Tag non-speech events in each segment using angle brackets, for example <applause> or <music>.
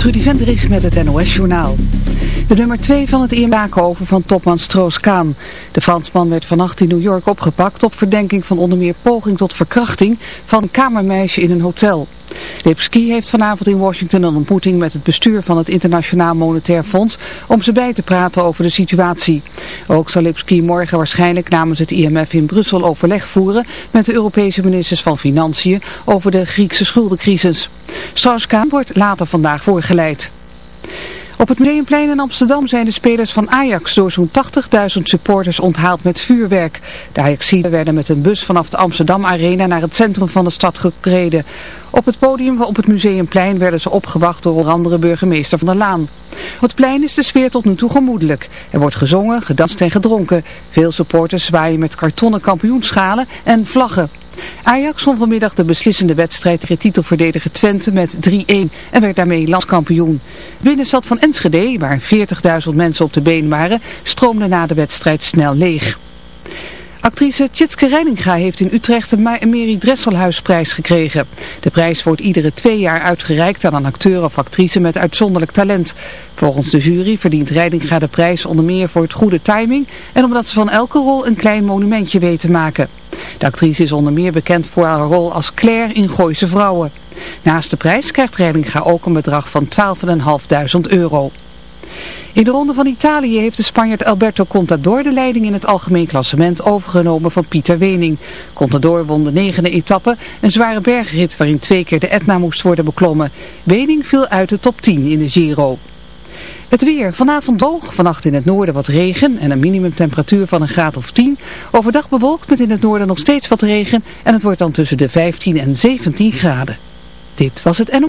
Trudy Vendrich met het NOS-journaal. De nummer 2 van het EM over van topman Stroos-Kaan. De Fransman werd vannacht in New York opgepakt op verdenking van onder meer poging tot verkrachting van een kamermeisje in een hotel. Lipski heeft vanavond in Washington een ontmoeting met het bestuur van het Internationaal Monetair Fonds om ze bij te praten over de situatie. Ook zal Lipski morgen waarschijnlijk namens het IMF in Brussel overleg voeren met de Europese ministers van Financiën over de Griekse schuldencrisis. Strauss-Kaan wordt later vandaag voorgeleid. Op het Museumplein in Amsterdam zijn de spelers van Ajax door zo'n 80.000 supporters onthaald met vuurwerk. De Ajaxiden werden met een bus vanaf de Amsterdam Arena naar het centrum van de stad gereden. Op het podium op het Museumplein werden ze opgewacht door andere burgemeester Van der Laan. Op het plein is de sfeer tot nu toe gemoedelijk. Er wordt gezongen, gedanst en gedronken. Veel supporters zwaaien met kartonnen kampioenschalen en vlaggen. Ajax won vanmiddag de beslissende wedstrijd tegen titelverdediger Twente met 3-1 en werd daarmee landskampioen. Binnenstad van Enschede, waar 40.000 mensen op de been waren, stroomde na de wedstrijd snel leeg. Actrice Tjitske Reininga heeft in Utrecht de Mary Dresselhuisprijs gekregen. De prijs wordt iedere twee jaar uitgereikt aan een acteur of actrice met uitzonderlijk talent. Volgens de jury verdient Reininga de prijs onder meer voor het goede timing en omdat ze van elke rol een klein monumentje weet te maken. De actrice is onder meer bekend voor haar rol als Claire in Gooise Vrouwen. Naast de prijs krijgt Reininga ook een bedrag van 12.500 euro. In de ronde van Italië heeft de Spanjaard Alberto Contador de leiding in het algemeen klassement overgenomen van Pieter Wening. Contador won de negende etappe, een zware bergrit waarin twee keer de Etna moest worden beklommen. Wening viel uit de top 10 in de Giro. Het weer. Vanavond droog, vannacht in het noorden wat regen en een minimumtemperatuur van een graad of 10. Overdag bewolkt met in het noorden nog steeds wat regen en het wordt dan tussen de 15 en 17 graden. Dit was het NO.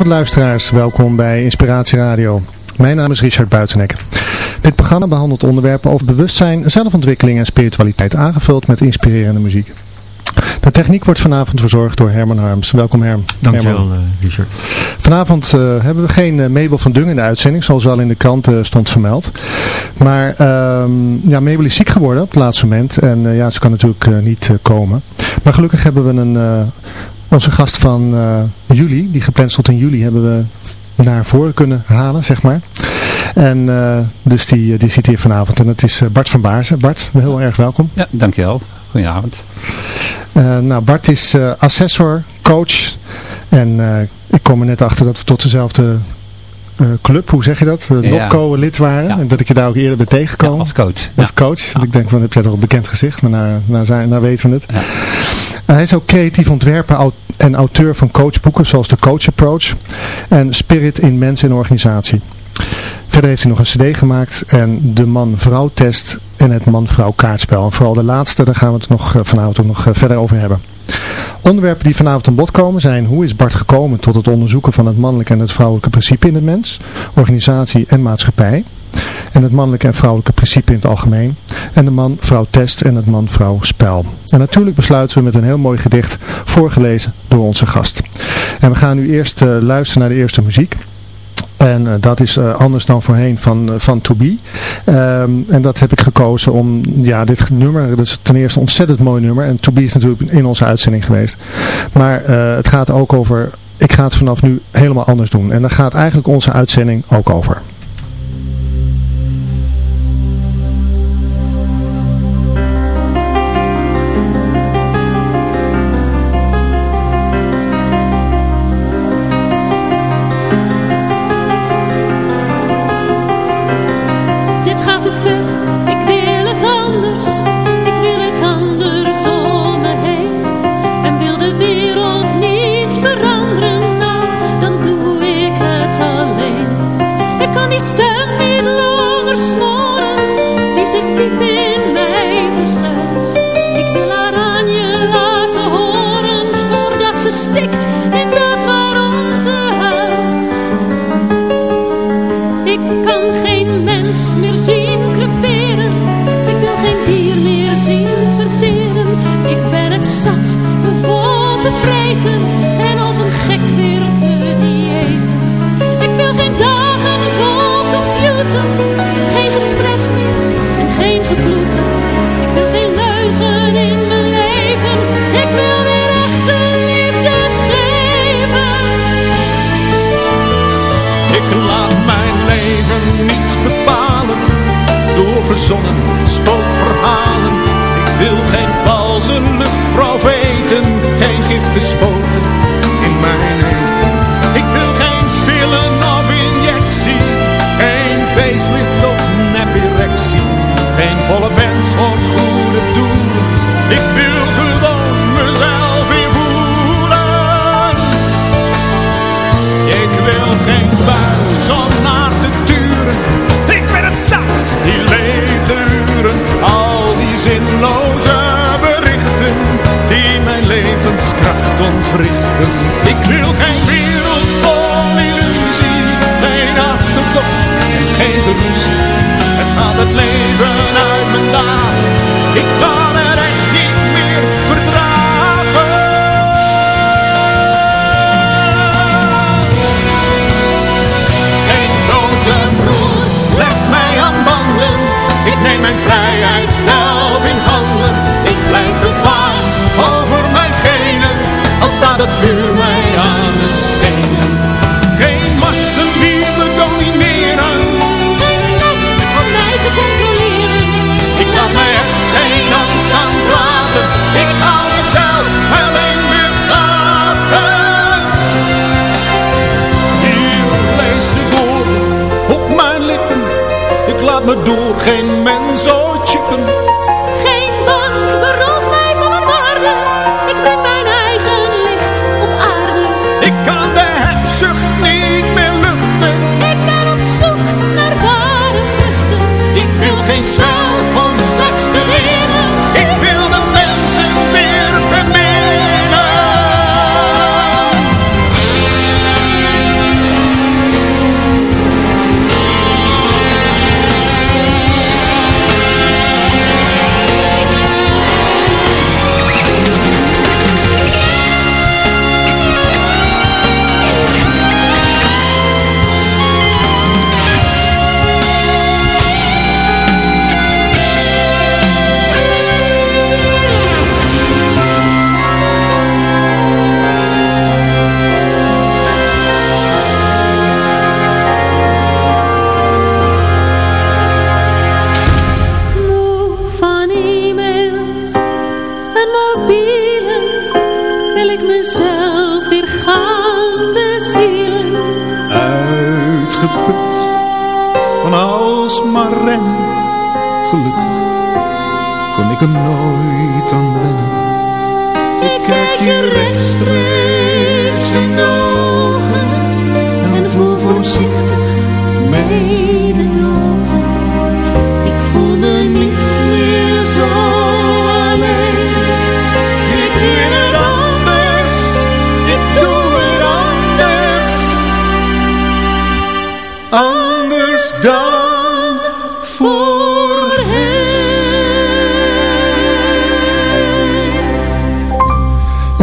Goedenavond luisteraars, welkom bij Inspiratie Radio. Mijn naam is Richard Buitenek. Dit programma behandelt onderwerpen over bewustzijn, zelfontwikkeling en spiritualiteit aangevuld met inspirerende muziek. De techniek wordt vanavond verzorgd door Herman Harms. Welkom Herm. Dankjewel, Herman. eh, Richard. Vanavond eh, hebben we geen eh, Mabel van Dung in de uitzending, zoals wel in de krant stond vermeld. Maar ehm, ja, Mabel is ziek geworden op het laatste moment en ja, ze kan natuurlijk niet komen. Maar gelukkig hebben we een, onze gast van eh, juli, die gepland stond in juli, hebben we naar voren kunnen halen, zeg maar. En eh, dus die, eh, die zit hier vanavond en dat is Bart van Baarzen. Bart, heel erg welkom. Ja, dankjewel. Goedenavond. Eh, nou, Bart is assessor, coach en ik kom er net achter dat we tot dezelfde club, hoe zeg je dat, uh, Ja. NOPCO lid waren Ja. en dat ik je daar ook eerder ben Ja, tegengekomen. als coach. Als Ja. coach. Want Ik denk van, heb jij toch een bekend gezicht, maar nou, nou, zijn, nou weten we het. Uh, hij is ook creatief ontwerper au- en auteur van coachboeken zoals de Coach Approach en Spirit in Mens en Organisatie. Verder heeft hij nog een cd gemaakt en de man-vrouw test en het man-vrouw kaartspel. En vooral de laatste, daar gaan we het nog eh, vanavond ook nog eh, verder over hebben. Onderwerpen die vanavond aan bod komen zijn hoe is Bart gekomen tot het onderzoeken van het mannelijke en het vrouwelijke principe in de mens, organisatie en maatschappij. En het mannelijke en vrouwelijke principe in het algemeen. En de man-vrouw test en het man-vrouw spel. En natuurlijk besluiten we met een heel mooi gedicht voorgelezen door onze gast. En we gaan nu eerst eh, luisteren naar de eerste muziek. En eh, dat is eh, anders dan voorheen van, van To Be. Ehm, en dat heb ik gekozen om, ja, dit nummer, dat is ten eerste een ontzettend mooi nummer. En To Be is natuurlijk in onze uitzending geweest. Maar het gaat ook over, ik ga het vanaf nu helemaal anders doen. En daar gaat eigenlijk onze uitzending ook over.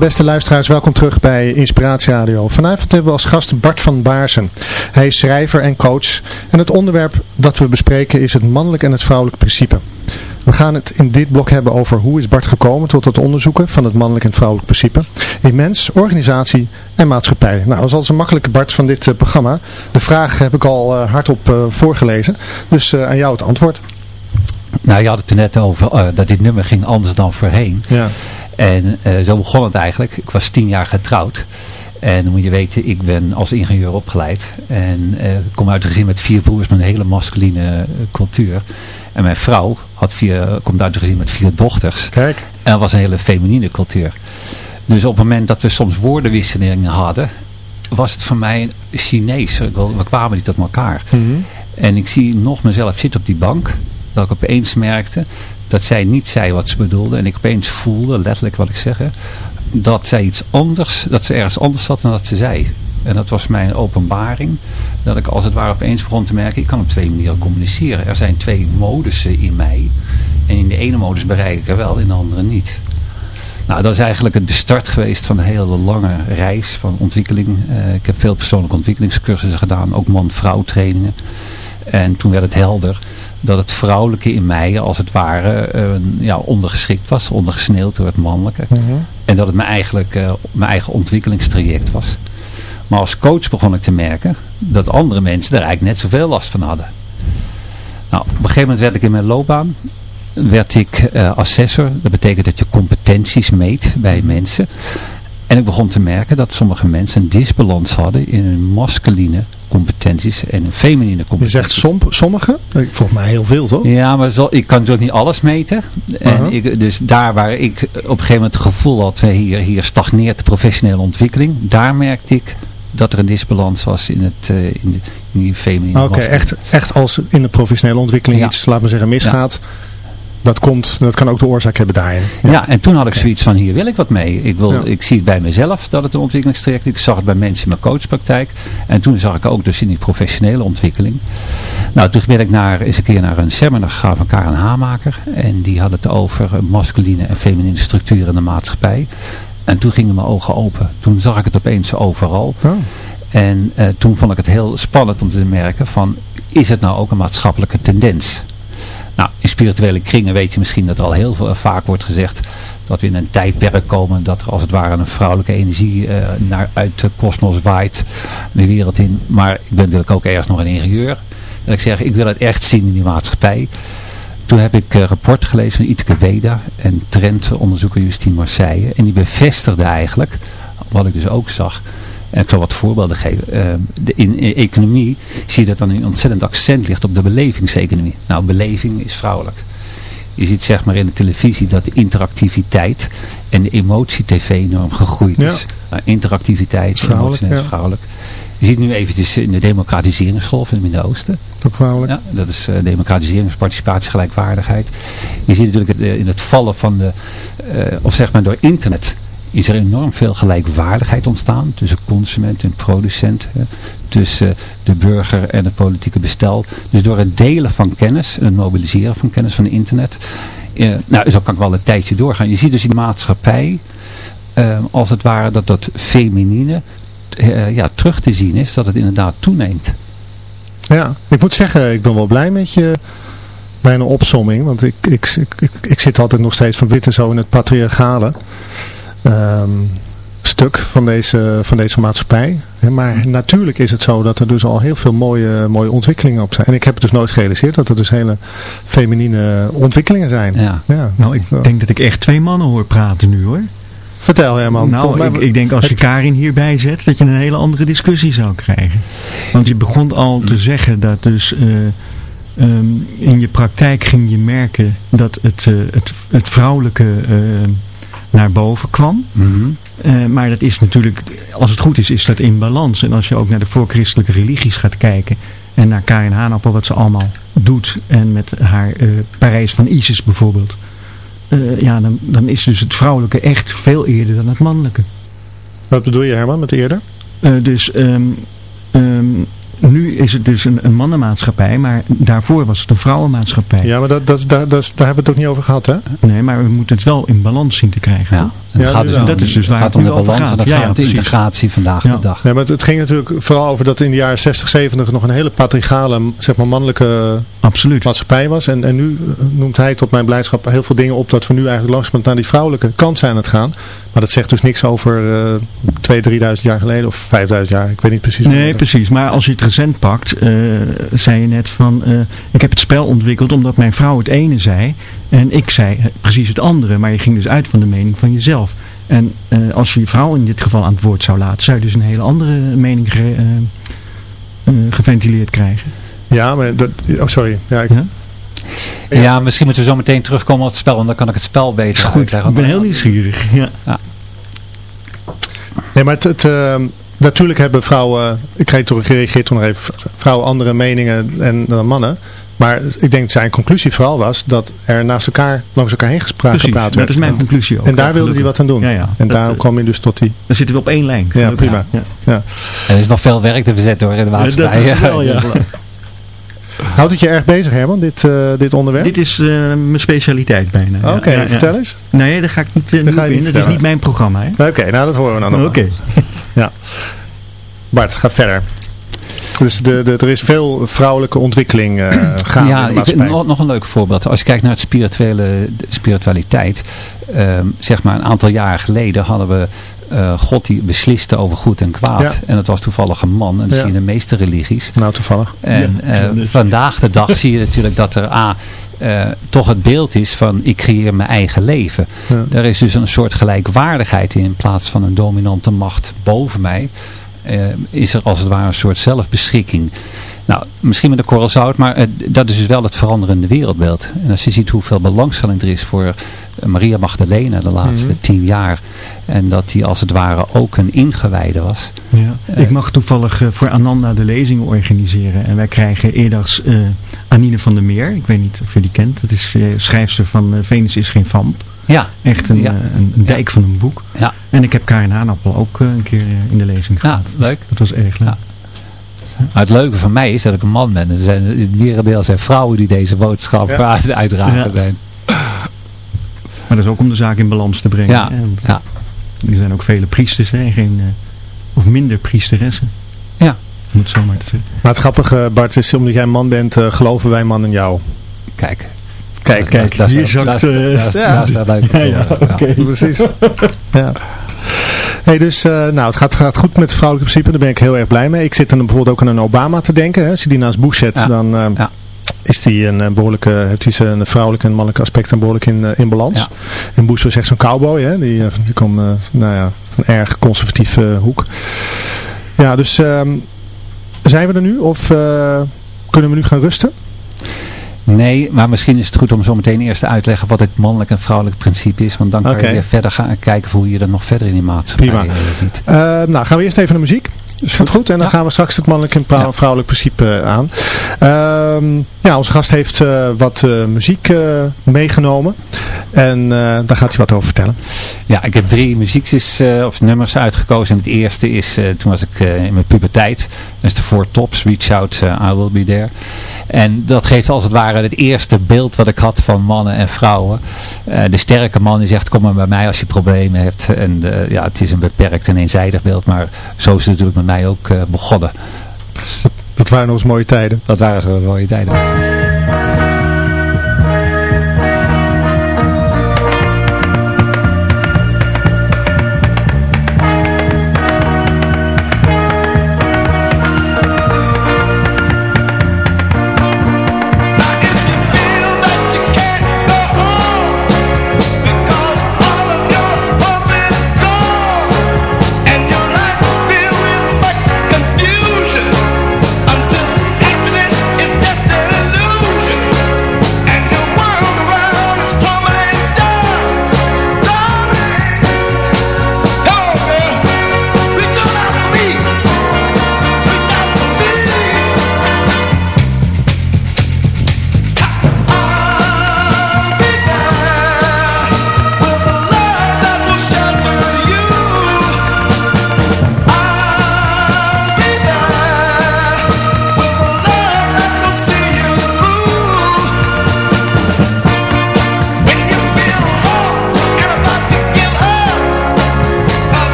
Beste luisteraars, welkom terug bij Inspiratie Radio. Vanavond hebben we als gast Bart van Baarsen. Hij is schrijver en coach. En het onderwerp dat we bespreken is het mannelijk en het vrouwelijk principe. We gaan het in dit blok hebben over hoe is Bart gekomen tot het onderzoeken van het mannelijk en vrouwelijk principe in mens, organisatie en maatschappij. Nou, dat is altijd een makkelijke Bart van dit uh, programma. De vraag heb ik al uh, hardop uh, voorgelezen, dus aan jou het antwoord. Nou, je had het er net over dat dit nummer ging anders dan voorheen. Ja. En zo begon het eigenlijk. Ik was tien jaar getrouwd. En dan moet je weten, ik ben als ingenieur opgeleid. En uh, ik kom uit een gezin met vier broers met een hele masculine cultuur. En mijn vrouw had vier, komt uit een gezin met vier dochters. Kijk. En dat was een hele feminine cultuur. Dus op het moment dat we soms woordenwisselingen hadden, was het voor mij Chinees. We kwamen niet op elkaar. Mm -hmm. En ik zie nog mezelf zitten op die bank. Dat ik opeens merkte dat zij niet zei wat ze bedoelde. En ik opeens voelde, letterlijk wat ik zeg, dat zij iets anders, dat ze ergens anders zat dan dat ze zei. En dat was mijn openbaring. Dat ik als het ware opeens begon te merken, ik kan op twee manieren communiceren. Er zijn twee modussen in mij. En in de ene modus bereik ik er wel, in de andere niet. Nou, dat is eigenlijk de start geweest van een hele lange reis van ontwikkeling. Uh, ik heb veel persoonlijke ontwikkelingscursussen gedaan, ook man-vrouw trainingen. En toen werd het helder dat het vrouwelijke in mij als het ware uh, ja, ondergeschikt was, ondergesneeuwd door het mannelijke. Mm -hmm. En dat het mijn, eigenlijk, uh, mijn eigen ontwikkelingstraject was. Maar als coach begon ik te merken dat andere mensen daar eigenlijk net zoveel last van hadden. Nou, op een gegeven moment werd ik in mijn loopbaan werd ik uh, assessor. Dat betekent dat je competenties meet bij mensen. En ik begon te merken dat sommige mensen een disbalans hadden in hun masculine competenties en een feminine competenties. Je zegt som, sommige? Volgens mij heel veel toch? Ja, maar zo, ik kan natuurlijk niet alles meten. En ik, dus daar waar ik op een gegeven moment het gevoel had, hier, hier stagneert de professionele ontwikkeling. Daar merkte ik dat er een disbalans was in, het, uh, in, de, in die feminine Oké, okay, echt, echt als in de professionele ontwikkeling Ja. iets, laat maar zeggen, misgaat. Dat, komt, dat kan ook de oorzaak hebben daarin. Ja. en toen had ik zoiets van, hier wil ik wat mee. Ik, wil, Ja. ik zie het bij mezelf dat het een ontwikkelingstraject is. Ik zag het bij mensen in mijn coachpraktijk. En toen zag ik ook dus in die professionele ontwikkeling. Nou, toen ben ik naar, eens een keer naar een seminar gegaan van Karen Hamaker. En die had het over eh, masculine en feminine structuren in de maatschappij. En toen gingen mijn ogen open. Toen zag ik het opeens overal. Oh. En uh, toen vond ik het heel spannend om te merken van, is het nou ook een maatschappelijke tendens? Nou, in spirituele kringen weet je misschien dat al heel vaak wordt gezegd dat we in een tijdperk komen dat er als het ware een vrouwelijke energie uh, naar, uit de kosmos waait de wereld in. Maar ik ben natuurlijk ook ergens nog een ingenieur. Dat ik zeg, ik wil het echt zien in die maatschappij. Toen heb ik een rapport gelezen van Iteke Weda en trendonderzoeker Justine Marseille. En die bevestigde eigenlijk, wat ik dus ook zag, ik zal wat voorbeelden geven. Uh, de, in, in, economie zie je dat dan een ontzettend accent ligt op de belevingseconomie. Nou, beleving is vrouwelijk. Je ziet zeg maar in de televisie dat de interactiviteit en de emotie-tv enorm gegroeid Ja. is. Nou, interactiviteit, Vrouwelijk, emotie is ja. vrouwelijk. Je ziet nu eventjes in de democratiseringsgolf in het Midden-Oosten. Ook vrouwelijk. Ja, dat is uh, democratisering, participatie, gelijkwaardigheid. Je ziet natuurlijk het, uh, in het vallen van de, uh, of zeg maar door internet, is er enorm veel gelijkwaardigheid ontstaan tussen consument en producent, tussen de burger en het politieke bestel. Dus door het delen van kennis en het mobiliseren van kennis van internet, eh, nou zo kan ik wel een tijdje doorgaan. Je ziet dus in de maatschappij, eh, als het ware, dat dat feminine eh, ja, terug te zien is, dat het inderdaad toeneemt. Ja, ik moet zeggen, ik ben wel blij met je bij een opsomming. Want ik, ik, ik, ik zit altijd nog steeds van wit en zo in het patriarchale um, stuk van deze, van deze maatschappij. Maar natuurlijk is het zo dat er dus al heel veel mooie, mooie ontwikkelingen op zijn. En ik heb het dus nooit gerealiseerd dat er dus hele feminine ontwikkelingen zijn. Ja. Ja. Nou, ik Zo. denk dat ik echt twee mannen hoor praten nu hoor. Vertel Herman. Nou, ik, denk als je Karin hierbij zet, dat je een hele andere discussie zou krijgen. Want je begon al te zeggen dat dus eh, ehm, in je praktijk ging je merken dat het, eh, het, het vrouwelijke eh, naar boven kwam. Mhm. Eh, maar dat is natuurlijk, als het goed is, is dat in balans. En als je ook naar de voorchristelijke religies gaat kijken en naar Karin Haanappel, wat ze allemaal doet en met haar eh, Parijs van Isis bijvoorbeeld. eh, ja, dan, dan is dus het vrouwelijke echt veel eerder dan het mannelijke. Wat bedoel je Herman met eerder? Dus um, um, nu is het dus een, een mannenmaatschappij, maar daarvoor was het een vrouwenmaatschappij. Ja, maar dat, dat, daar, dat, is- daar hebben we het ook niet over gehad, hè? Nee, maar we moeten het wel in balans zien te krijgen. Ja. En Ja, het gaat dus om, dat is dus waar het het gaat om nu de over balans gaat. en dat Ja, gaat ja, de integratie vandaag Ja. de dag. Nee, maar het, het ging natuurlijk vooral over dat in de jaren 60, 70 nog een hele patriarchale, zeg maar mannelijke Absoluut. maatschappij was. En, en nu eh, noemt hij tot mijn blijdschap heel veel dingen op dat we nu eigenlijk langzamerhand naar die vrouwelijke kant zijn aan het gaan. Maar dat zegt dus niks over eh 2.000, 3.000 jaar geleden of 5.000 jaar. Ik weet niet precies. Nee, precies. Maar als je het recent pakt, eh, zei je net van, eh, ik heb het spel ontwikkeld omdat mijn vrouw het ene zei en ik zei precies het andere. Maar je ging dus uit van de mening van jezelf. En als je je vrouw in dit geval aan het woord zou laten, zou je dus een hele andere mening ge- geventileerd krijgen. Ja, maar dat, oh, sorry. Ja, ik, Ja? Ja. misschien moeten we zo meteen terugkomen op het spel, want dan kan ik het spel beter Goed, uitleggen. ik ben heel nieuwsgierig. <laughs> Ja. Nee, maar het, het, eh, natuurlijk hebben vrouwen, ik reageer toen nog even, vrouwen andere meningen en, dan mannen. Maar ik denk dat zijn conclusie vooral was dat er naast elkaar, langs elkaar heen gesproken Precies, gepraat dat werd. is mijn En- conclusie ook. En daar Ja, wilde hij wat aan doen. Ja, ja. En Dat, daarom eh, kwam je dus tot die... Dan zitten we op één lijn. Ja, prima. Ja. Ja. Er is nog veel werk te verzetten hoor in de maatschappij. dat wel, <laughs> ja. <laughs> Houdt het je erg bezig Herman, dit, eh, dit onderwerp? Dit is eh, mijn specialiteit bijna. Ja, Oké, ja, ja. vertel eens. Nee, daar ga ik niet, eh, ga je niet niet in. Dat is niet mijn programma. Hè? Oké, nou dat horen we dan nog. Oké. wel. <laughs> Bart, ga verder. Dus de, de, er is veel vrouwelijke ontwikkeling eh <clears throat> gaande Ja, in de nog, nog een leuk voorbeeld. Als je kijkt naar het spirituele, de spiritualiteit. ehm, zeg maar een aantal jaren geleden hadden we eh, God die besliste over goed en kwaad. Ja. En dat was toevallig een man. En dat Ja. zie je in de meeste religies. Nou, toevallig. En Ja, eh, dus. vandaag de dag zie je natuurlijk dat er A, eh, toch het beeld is van ik creëer mijn eigen leven. Ja. Er is dus een soort gelijkwaardigheid in, in plaats van een dominante macht boven mij. is er als het ware een soort zelfbeschikking. Nou, misschien met een korrel zout, maar eh, dat is dus wel het veranderende wereldbeeld. En als je ziet hoeveel belangstelling er is voor eh, Maria Magdalena de laatste Mhm. tien jaar. En dat die als het ware ook een ingewijde was. Ja. Ik mag toevallig eh, voor Ananda de lezingen organiseren. En wij krijgen eerdags eh, Anine van der Meer. Ik weet niet of je die kent. Dat is eh, schrijfster van eh, Venus is geen vamp. Ja, Echt een, Ja. eh, een, een dijk van een boek. ja, En ik heb Karin Haanappel ook eh, een keer eh, in de lezing ja gehad. leuk. Dat was erg leuk. Ja. Maar het leuke van mij is dat ik een man ben. Er zijn, het merendeel zijn vrouwen die deze boodschap Ja. uit- uitdragen Ja. zijn. Maar dat is ook om de zaak in balans te brengen. Ja, ja. Er zijn ook vele priesters hè, en geen, eh, of minder priesteressen. Ja. Om het zo maar te zeggen. Maar het grappige Bart is, omdat jij een man bent, eh, geloven wij man in jou. Kijk. Kijk, Kijk, dat is hier zakt, ja. dat is wel leuk. Ja, ja, Ja. oké. Precies. ja. Hey, dus eh, nou, het gaat, gaat goed met het vrouwelijke principe, daar ben ik heel erg blij mee. Ik zit dan bijvoorbeeld ook aan een Obama te denken. Hè. Als je die naast Bush zet, Ja. dan eh, Ja. is die een, eh, behoorlijke, heeft hij zijn vrouwelijke en mannelijke aspecten behoorlijk in, in balans. Ja. En Bush was echt zo'n cowboy, hè. die, die kwam eh, nou ja, van een erg conservatieve hoek. Ja, dus ehm, zijn we er nu of kunnen we nu gaan rusten? Nee, maar misschien is het goed om zo meteen eerst te leggen wat het mannelijk en vrouwelijk principe is. Want dan kan je weer verder gaan kijken hoe je dat nog verder in die maatschappij Prima. eh, ziet. Eh, nou, gaan we eerst even naar muziek. Is dat goed? En dan Ja. gaan we straks het mannelijk en vrouwelijk principe eh, aan. Ehm, ja, onze gast heeft wat muziek meegenomen. En daar gaat hij wat over vertellen. Ja, ik heb drie muziekjes of nummers uitgekozen. En het eerste is, toen was ik in mijn puberteit. Dat is de Four Tops, Reach Out, eh, I Will Be There. En dat geeft als het ware het eerste beeld wat ik had van mannen en vrouwen. Eh, de sterke man die zegt, kom maar bij mij als je problemen hebt. En eh, ja, het is een beperkt en eenzijdig beeld. Maar zo is het natuurlijk met mij ook begonnen. Dat waren nog eens mooie tijden. Dat waren zo mooie tijden.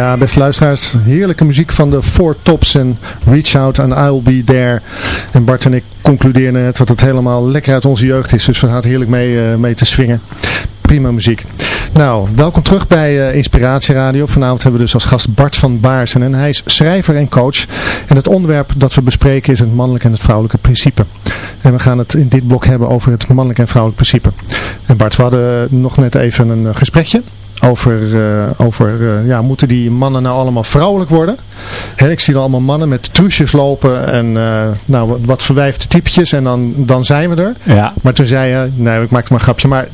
Ja, beste luisteraars, heerlijke muziek van de Four Tops en Reach Out and I'll Be There. En Bart en ik concludeerden net dat het helemaal lekker uit onze jeugd is, dus we gaan heerlijk mee, uh, mee te swingen. Prima muziek. Nou, welkom terug bij uh, Inspiratie Radio. Vanavond hebben we dus als gast Bart van Baarsen en hij is schrijver en coach. En het onderwerp dat we bespreken is het mannelijke en het vrouwelijke principe. En we gaan het in dit blok hebben over het mannelijke en vrouwelijke principe. En Bart, we hadden nog net even een gesprekje over, uh, over uh, ja, moeten die mannen nou allemaal vrouwelijk worden? He, ik zie dan allemaal mannen met truusjes lopen en uh, nou, wat, wat verwijfde typetjes en dan, dan zijn we er. Ja. Maar toen zei je, nee ik maakte maar een grapje, maar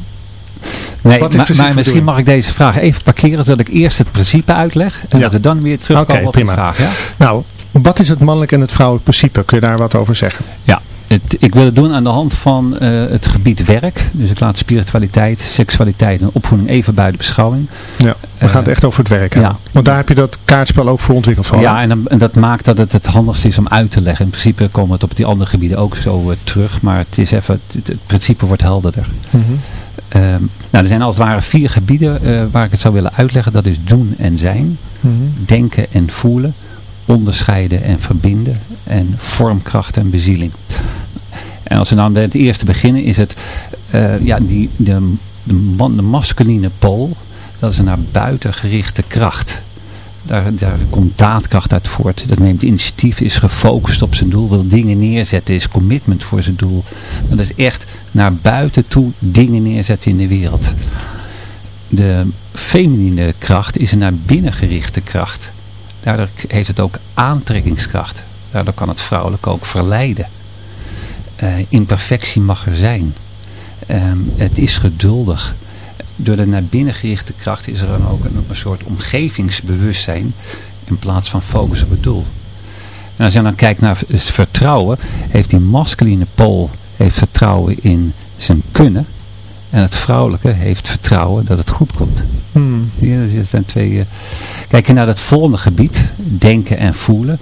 Nee, maar, maar misschien mag ik deze vraag even parkeren, zodat ik eerst het principe uitleg en ja. dat we dan weer terugkomen okay, op prima. de vraag. Ja? Nou, wat is het mannelijk en het vrouwelijk principe? Kun je daar wat over zeggen? Ja, het, ik wil het doen aan de hand van uh, het gebied werk. Dus ik laat spiritualiteit, seksualiteit en opvoeding even buiten beschouwing. Ja, we gaan het echt over het werk hebben. Ja. Want daar heb je dat kaartspel ook voor ontwikkeld van. Ja, en, dan, en, dat maakt dat het het handigst is om uit te leggen. In principe komen we het op die andere gebieden ook zo uh, terug. Maar het, is even, het, het principe wordt helderder. Mm -hmm. uh, nou, er zijn als het ware vier gebieden uh, waar ik het zou willen uitleggen. Dat is doen en zijn, mm -hmm. denken en voelen, onderscheiden en verbinden en vormkracht en bezieling. En als we dan bij het eerste beginnen is het uh, ja, die, de, de, man, de masculine pool, dat is een naar buiten gerichte kracht. Daar, daar komt daadkracht uit voort. Dat neemt initiatief, is gefocust op zijn doel, wil dingen neerzetten, is commitment voor zijn doel. Dat is echt naar buiten toe dingen neerzetten in de wereld. De feminine kracht is een naar binnen gerichte kracht. Daardoor heeft het ook aantrekkingskracht. Daardoor kan het vrouwelijk ook verleiden. Uh, imperfectie mag er zijn. Um, het is geduldig. Door de naar binnen gerichte kracht is er dan ook een, soort omgevingsbewustzijn in plaats van focus op het doel. En als je dan kijkt naar vertrouwen, heeft die masculine pool heeft vertrouwen in zijn kunnen. En het vrouwelijke heeft vertrouwen dat het goed komt. Hmm. Ja, dat zijn twee, uh... Kijk je naar het volgende gebied, denken en voelen.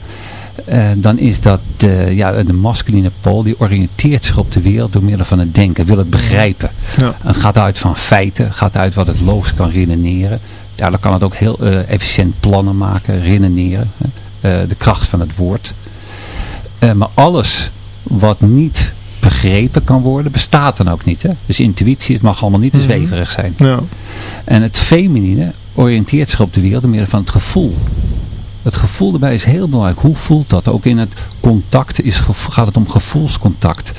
Uh, dan is dat de, ja, de masculine pool, die oriënteert zich op de wereld door middel van het denken, wil het begrijpen. Ja. Het gaat uit van feiten, gaat uit wat het logisch kan redeneren. Daardoor kan het ook heel uh, efficiënt plannen maken, redeneren. Uh, de kracht van het woord. maar alles wat niet begrepen kan worden, bestaat dan ook niet. Hè? Dus intuïtie, het mag allemaal niet te Mhm. zweverig zijn. Ja. En het feminine oriënteert zich op de wereld door middel van het gevoel. Het gevoel erbij is heel belangrijk. Hoe voelt dat? Ook in het contact is, gaat het om gevoelscontact.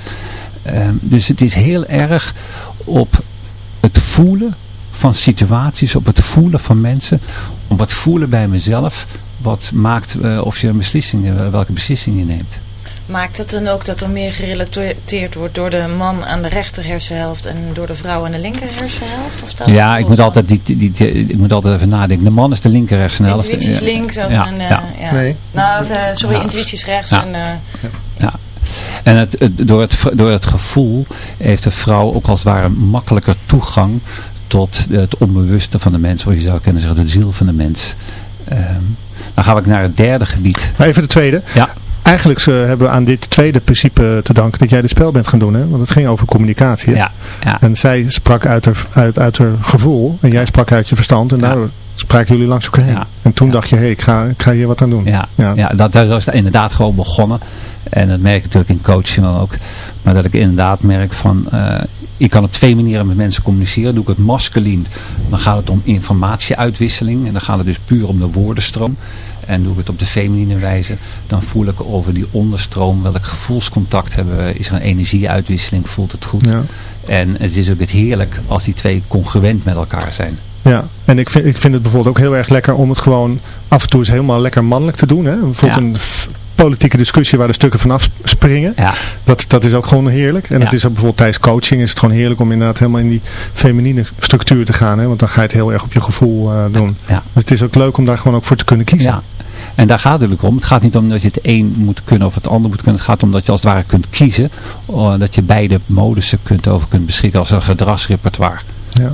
Um, dus het is heel erg op het voelen van situaties, op het voelen van mensen. Op het voelen bij mezelf. Wat maakt uh, of je een beslissing, uh, welke beslissing je neemt. Maakt het dan ook dat er meer gerelateerd wordt door de man aan de rechter hersenhelft en door de vrouw aan de linker hersenhelft? Of dat ja, ik moet, altijd die, die, die, ik moet altijd even nadenken. De man is de linker hersenhelft. Intuïtie is links. Of ja, een, uh, ja. ja. Nee. Nou, uh, sorry, ja. intuïtie is rechts. Ja. En, uh, ja. En het, het, door, het, door het gevoel heeft de vrouw ook als het ware makkelijker toegang tot het onbewuste van de mens. Of je zou kunnen zeggen de ziel van de mens. Um, dan ga ik naar het derde gebied. Even de tweede. Ja. Eigenlijk uh, hebben we aan dit tweede principe te danken dat jij dit spel bent gaan doen. Hè? Want het ging over communicatie. Hè? Ja, ja. En zij sprak uit haar, uit, uit haar gevoel en jij sprak uit je verstand. En daardoor spraken jullie langs elkaar heen. Ja. En toen dacht je, hé, hey, ik, ga, ik ga hier wat aan doen. Ja, ja. ja dat, dat was inderdaad gewoon begonnen. En dat merk ik natuurlijk in coaching ook. Maar dat ik inderdaad merk van... Uh, ik kan op twee manieren met mensen communiceren. Doe ik het masculien, dan gaat het om informatieuitwisseling. En dan gaat het dus puur om de woordenstroom. En doe ik het op de feminine wijze, dan voel ik over die onderstroom welk gevoelscontact hebben we. Is er een energieuitwisseling, voelt het goed. Ja. En het is ook het heerlijk als die twee congruent met elkaar zijn. Ja, en ik vind, ik vind het bijvoorbeeld ook heel erg lekker om het gewoon af en toe eens helemaal lekker mannelijk te doen. Hè? Bijvoorbeeld ja. een politieke discussie waar de stukken vanaf springen. Ja. Dat, dat is ook gewoon heerlijk. En Ja. het is ook bijvoorbeeld tijdens coaching is het gewoon heerlijk om inderdaad helemaal in die feminine structuur te gaan. Hè? Want dan ga je het heel erg op je gevoel uh, doen. Ja. Dus het is ook leuk om daar gewoon ook voor te kunnen kiezen. Ja. En daar gaat het natuurlijk om. Het gaat niet om dat je het een moet kunnen of het ander moet kunnen. Het gaat om dat je als het ware kunt kiezen. Uh, dat je beide modussen kunt over kunt beschikken als een gedragsrepertoire. Ja.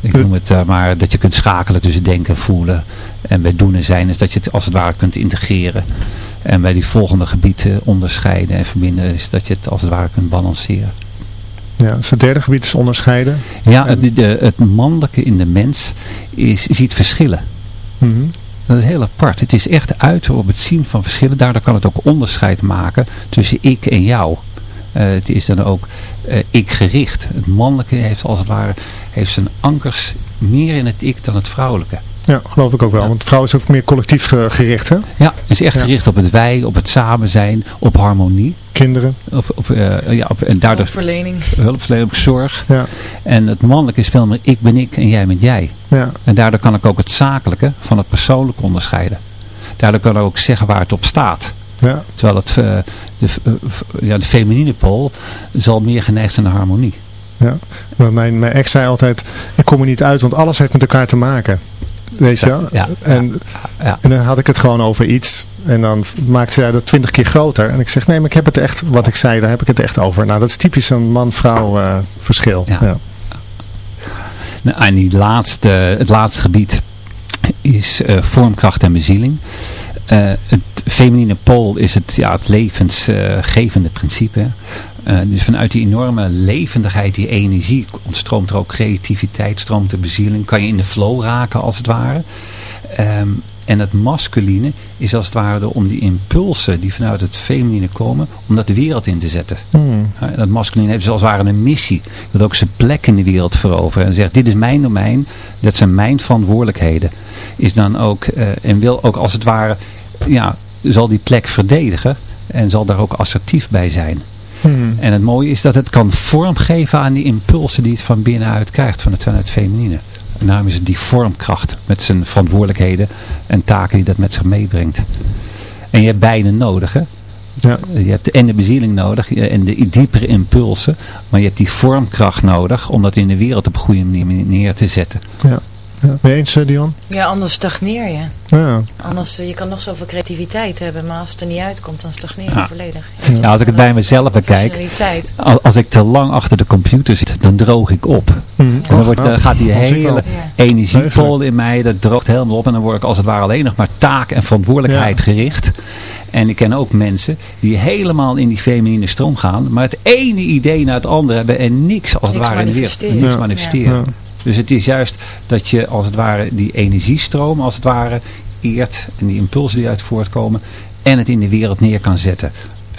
Ik noem het uh, maar dat je kunt schakelen tussen denken en voelen. En bij doen en zijn is dat je het als het ware kunt integreren. En bij die volgende gebieden onderscheiden en verbinden is dat je het als het ware kunt balanceren. Ja, dus het derde gebied is onderscheiden. Ja, het, de, het mannelijke in de mens is, ziet verschillen. Mhm. Dat is heel apart. Het is echt uiten op het zien van verschillen. Daardoor kan het ook onderscheid maken tussen ik en jou. Eh, het is dan ook eh, ik gericht. Het mannelijke heeft als het ware heeft zijn ankers meer in het ik dan het vrouwelijke. Ja, geloof ik ook wel. Ja. Want vrouw is ook meer collectief eh, gericht, hè? Ja, is echt Ja. gericht op het wij, op het samen zijn, op harmonie. Kinderen. Op, op, eh, ja, op, en daardoor Hulpverlening. hulpverlening, op zorg. Ja, En het mannelijke is veel meer ik ben ik en jij bent jij. ja, En daardoor kan ik ook het zakelijke van het persoonlijke onderscheiden. Daardoor kan ik ook zeggen waar het op staat. ja. Terwijl het, eh, de, ja, de feminine pool zal meer geneigd zijn naar harmonie. ja. Maar mijn, mijn ex zei altijd, ik kom er niet uit, want alles heeft met elkaar te maken. Weet je wel? Ja, en, ja. en dan had ik het gewoon over iets. En dan maakte zij dat twintig keer groter. En ik zeg, nee, maar ik heb het echt, wat ik zei, daar heb ik het echt over. Nou, dat is typisch een man-vrouw eh, verschil. Ja. Ja. Nou, en die laatste, het laatste gebied is eh, vormkracht en bezieling. Eh, het feminine pool is het, ja, het levensgevende principe. Eh, dus vanuit die enorme levendigheid, die energie, ontstroomt er ook creativiteit, stroomt de bezieling. Kan je in de flow raken als het ware. Ehm, en het masculine is als het ware om die impulsen die vanuit het feminine komen, om dat de wereld in te zetten. Hmm. Ja, Dat masculine heeft dus als het ware een missie. Dat ook zijn plek in de wereld veroveren. En zegt, dit is mijn domein. Dat zijn mijn verantwoordelijkheden. Is dan ook, eh, en wil ook als het ware, ja, zal die plek verdedigen. En zal daar ook assertief bij zijn. En het mooie is dat het kan vormgeven aan die impulsen die het van binnenuit krijgt. Van het, van het feminine. En daarom is het die vormkracht. Met zijn verantwoordelijkheden en taken die dat met zich meebrengt. En je hebt beide nodig hè. Ja. Je hebt en de bezieling nodig eh, en de diepere impulsen. Maar je hebt die vormkracht nodig om dat in de wereld op een goede manier neer te zetten. Ja. Ja. Ben je eens, eh, Dion? Ja, anders stagneer je. Ja. Anders, eh, je kan nog zoveel creativiteit hebben, maar als het er niet uitkomt, dan stagneer je Ja. volledig. Ja, als ik het bij mezelf bekijk. Als, als ik te lang achter de computer zit, dan droog ik op. Hmm. En dan, wordt, dan gaat die hele energiepool in mij, dat droogt helemaal op. En dan word ik als het ware alleen nog maar taak en verantwoordelijkheid Ja. gericht. En ik ken ook mensen die helemaal in die feminine stroom gaan. Maar het ene idee naar het andere hebben en niks als het Niks ware in de wereld. Niks Ja. manifesteren. Dus het is juist dat je als het ware die energiestroom als het ware eert. En die impulsen die uit voortkomen. En het in de wereld neer kan zetten.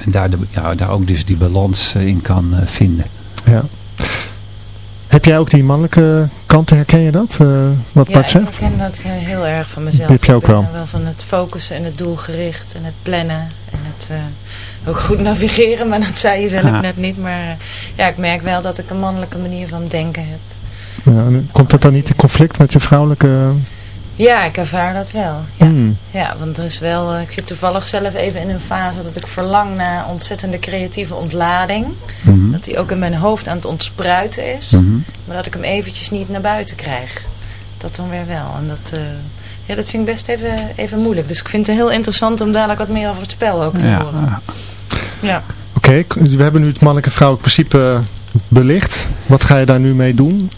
En daar, de, ja, daar ook dus die balans eh, in kan eh, vinden. Ja. Heb jij ook die mannelijke kanten, herken je dat? eh, wat Ja, Bart ik zegt? herken dat heel erg van mezelf. Heb je ook ik ben wel? wel van het focussen en het doelgericht en het plannen. En het eh, ook goed navigeren, maar dat zei je zelf Ja. net niet. Maar ja, ik merk wel dat ik een mannelijke manier van denken heb. Ja, en komt dat dan niet in conflict met je vrouwelijke... Ja, ik ervaar dat wel. Ja, Hmm. ja want er is wel, eh, ik zit toevallig zelf even in een fase dat ik verlang naar ontzettende creatieve ontlading. Mhm. Dat die ook in mijn hoofd aan het ontspruiten is. Mhm. Maar dat ik hem eventjes niet naar buiten krijg. Dat dan weer wel. En dat, eh, ja, dat vind ik best even, even moeilijk. Dus ik vind het heel interessant om dadelijk wat meer over het spel ook te Ja, horen. Ja. Oké, we hebben nu het mannelijke vrouwelijk principe belicht. Wat ga je daar nu mee doen?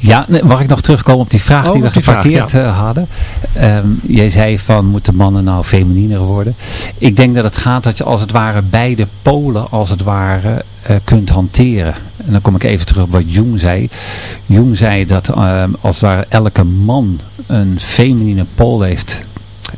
Ja, mag ik nog terugkomen op die vraag Oh, die we vraag, geparkeerd eh, hadden? Ehm, jij zei van, moeten mannen nou feminiener worden? Ik denk dat het gaat dat je als het ware beide polen als het ware eh, kunt hanteren. En dan kom ik even terug op wat Jung zei. Jung zei dat ehm, als het ware elke man een feminine pool heeft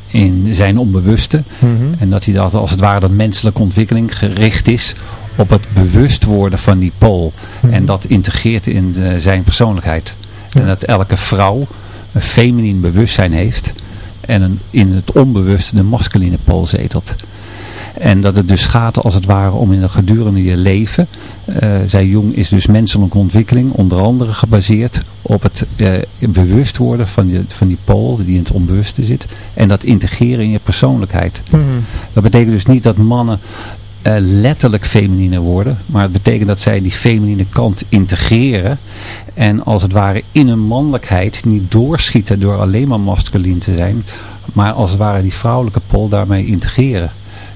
in zijn onbewuste. Mhm. En dat hij dat als het ware dat menselijke ontwikkeling gericht is op het bewust worden van die pool. Mhm. En dat integreert in de- zijn persoonlijkheid. Ja. En dat elke vrouw een feminien bewustzijn heeft. En een, in het onbewuste de masculine pool zetelt. En dat het dus gaat als het ware om in de gedurende je leven. eh zei Jung is dus menselijke ontwikkeling onder andere gebaseerd op het eh, bewust worden van die, van die pool die in het onbewuste zit. En dat integreren in je persoonlijkheid. Mhm. Dat betekent dus niet dat mannen eh, letterlijk feminine worden. Maar het betekent dat zij die feminine kant integreren. En als het ware in hun mannelijkheid niet doorschieten door alleen maar masculin te zijn. Maar als het ware die vrouwelijke pol daarmee integreren.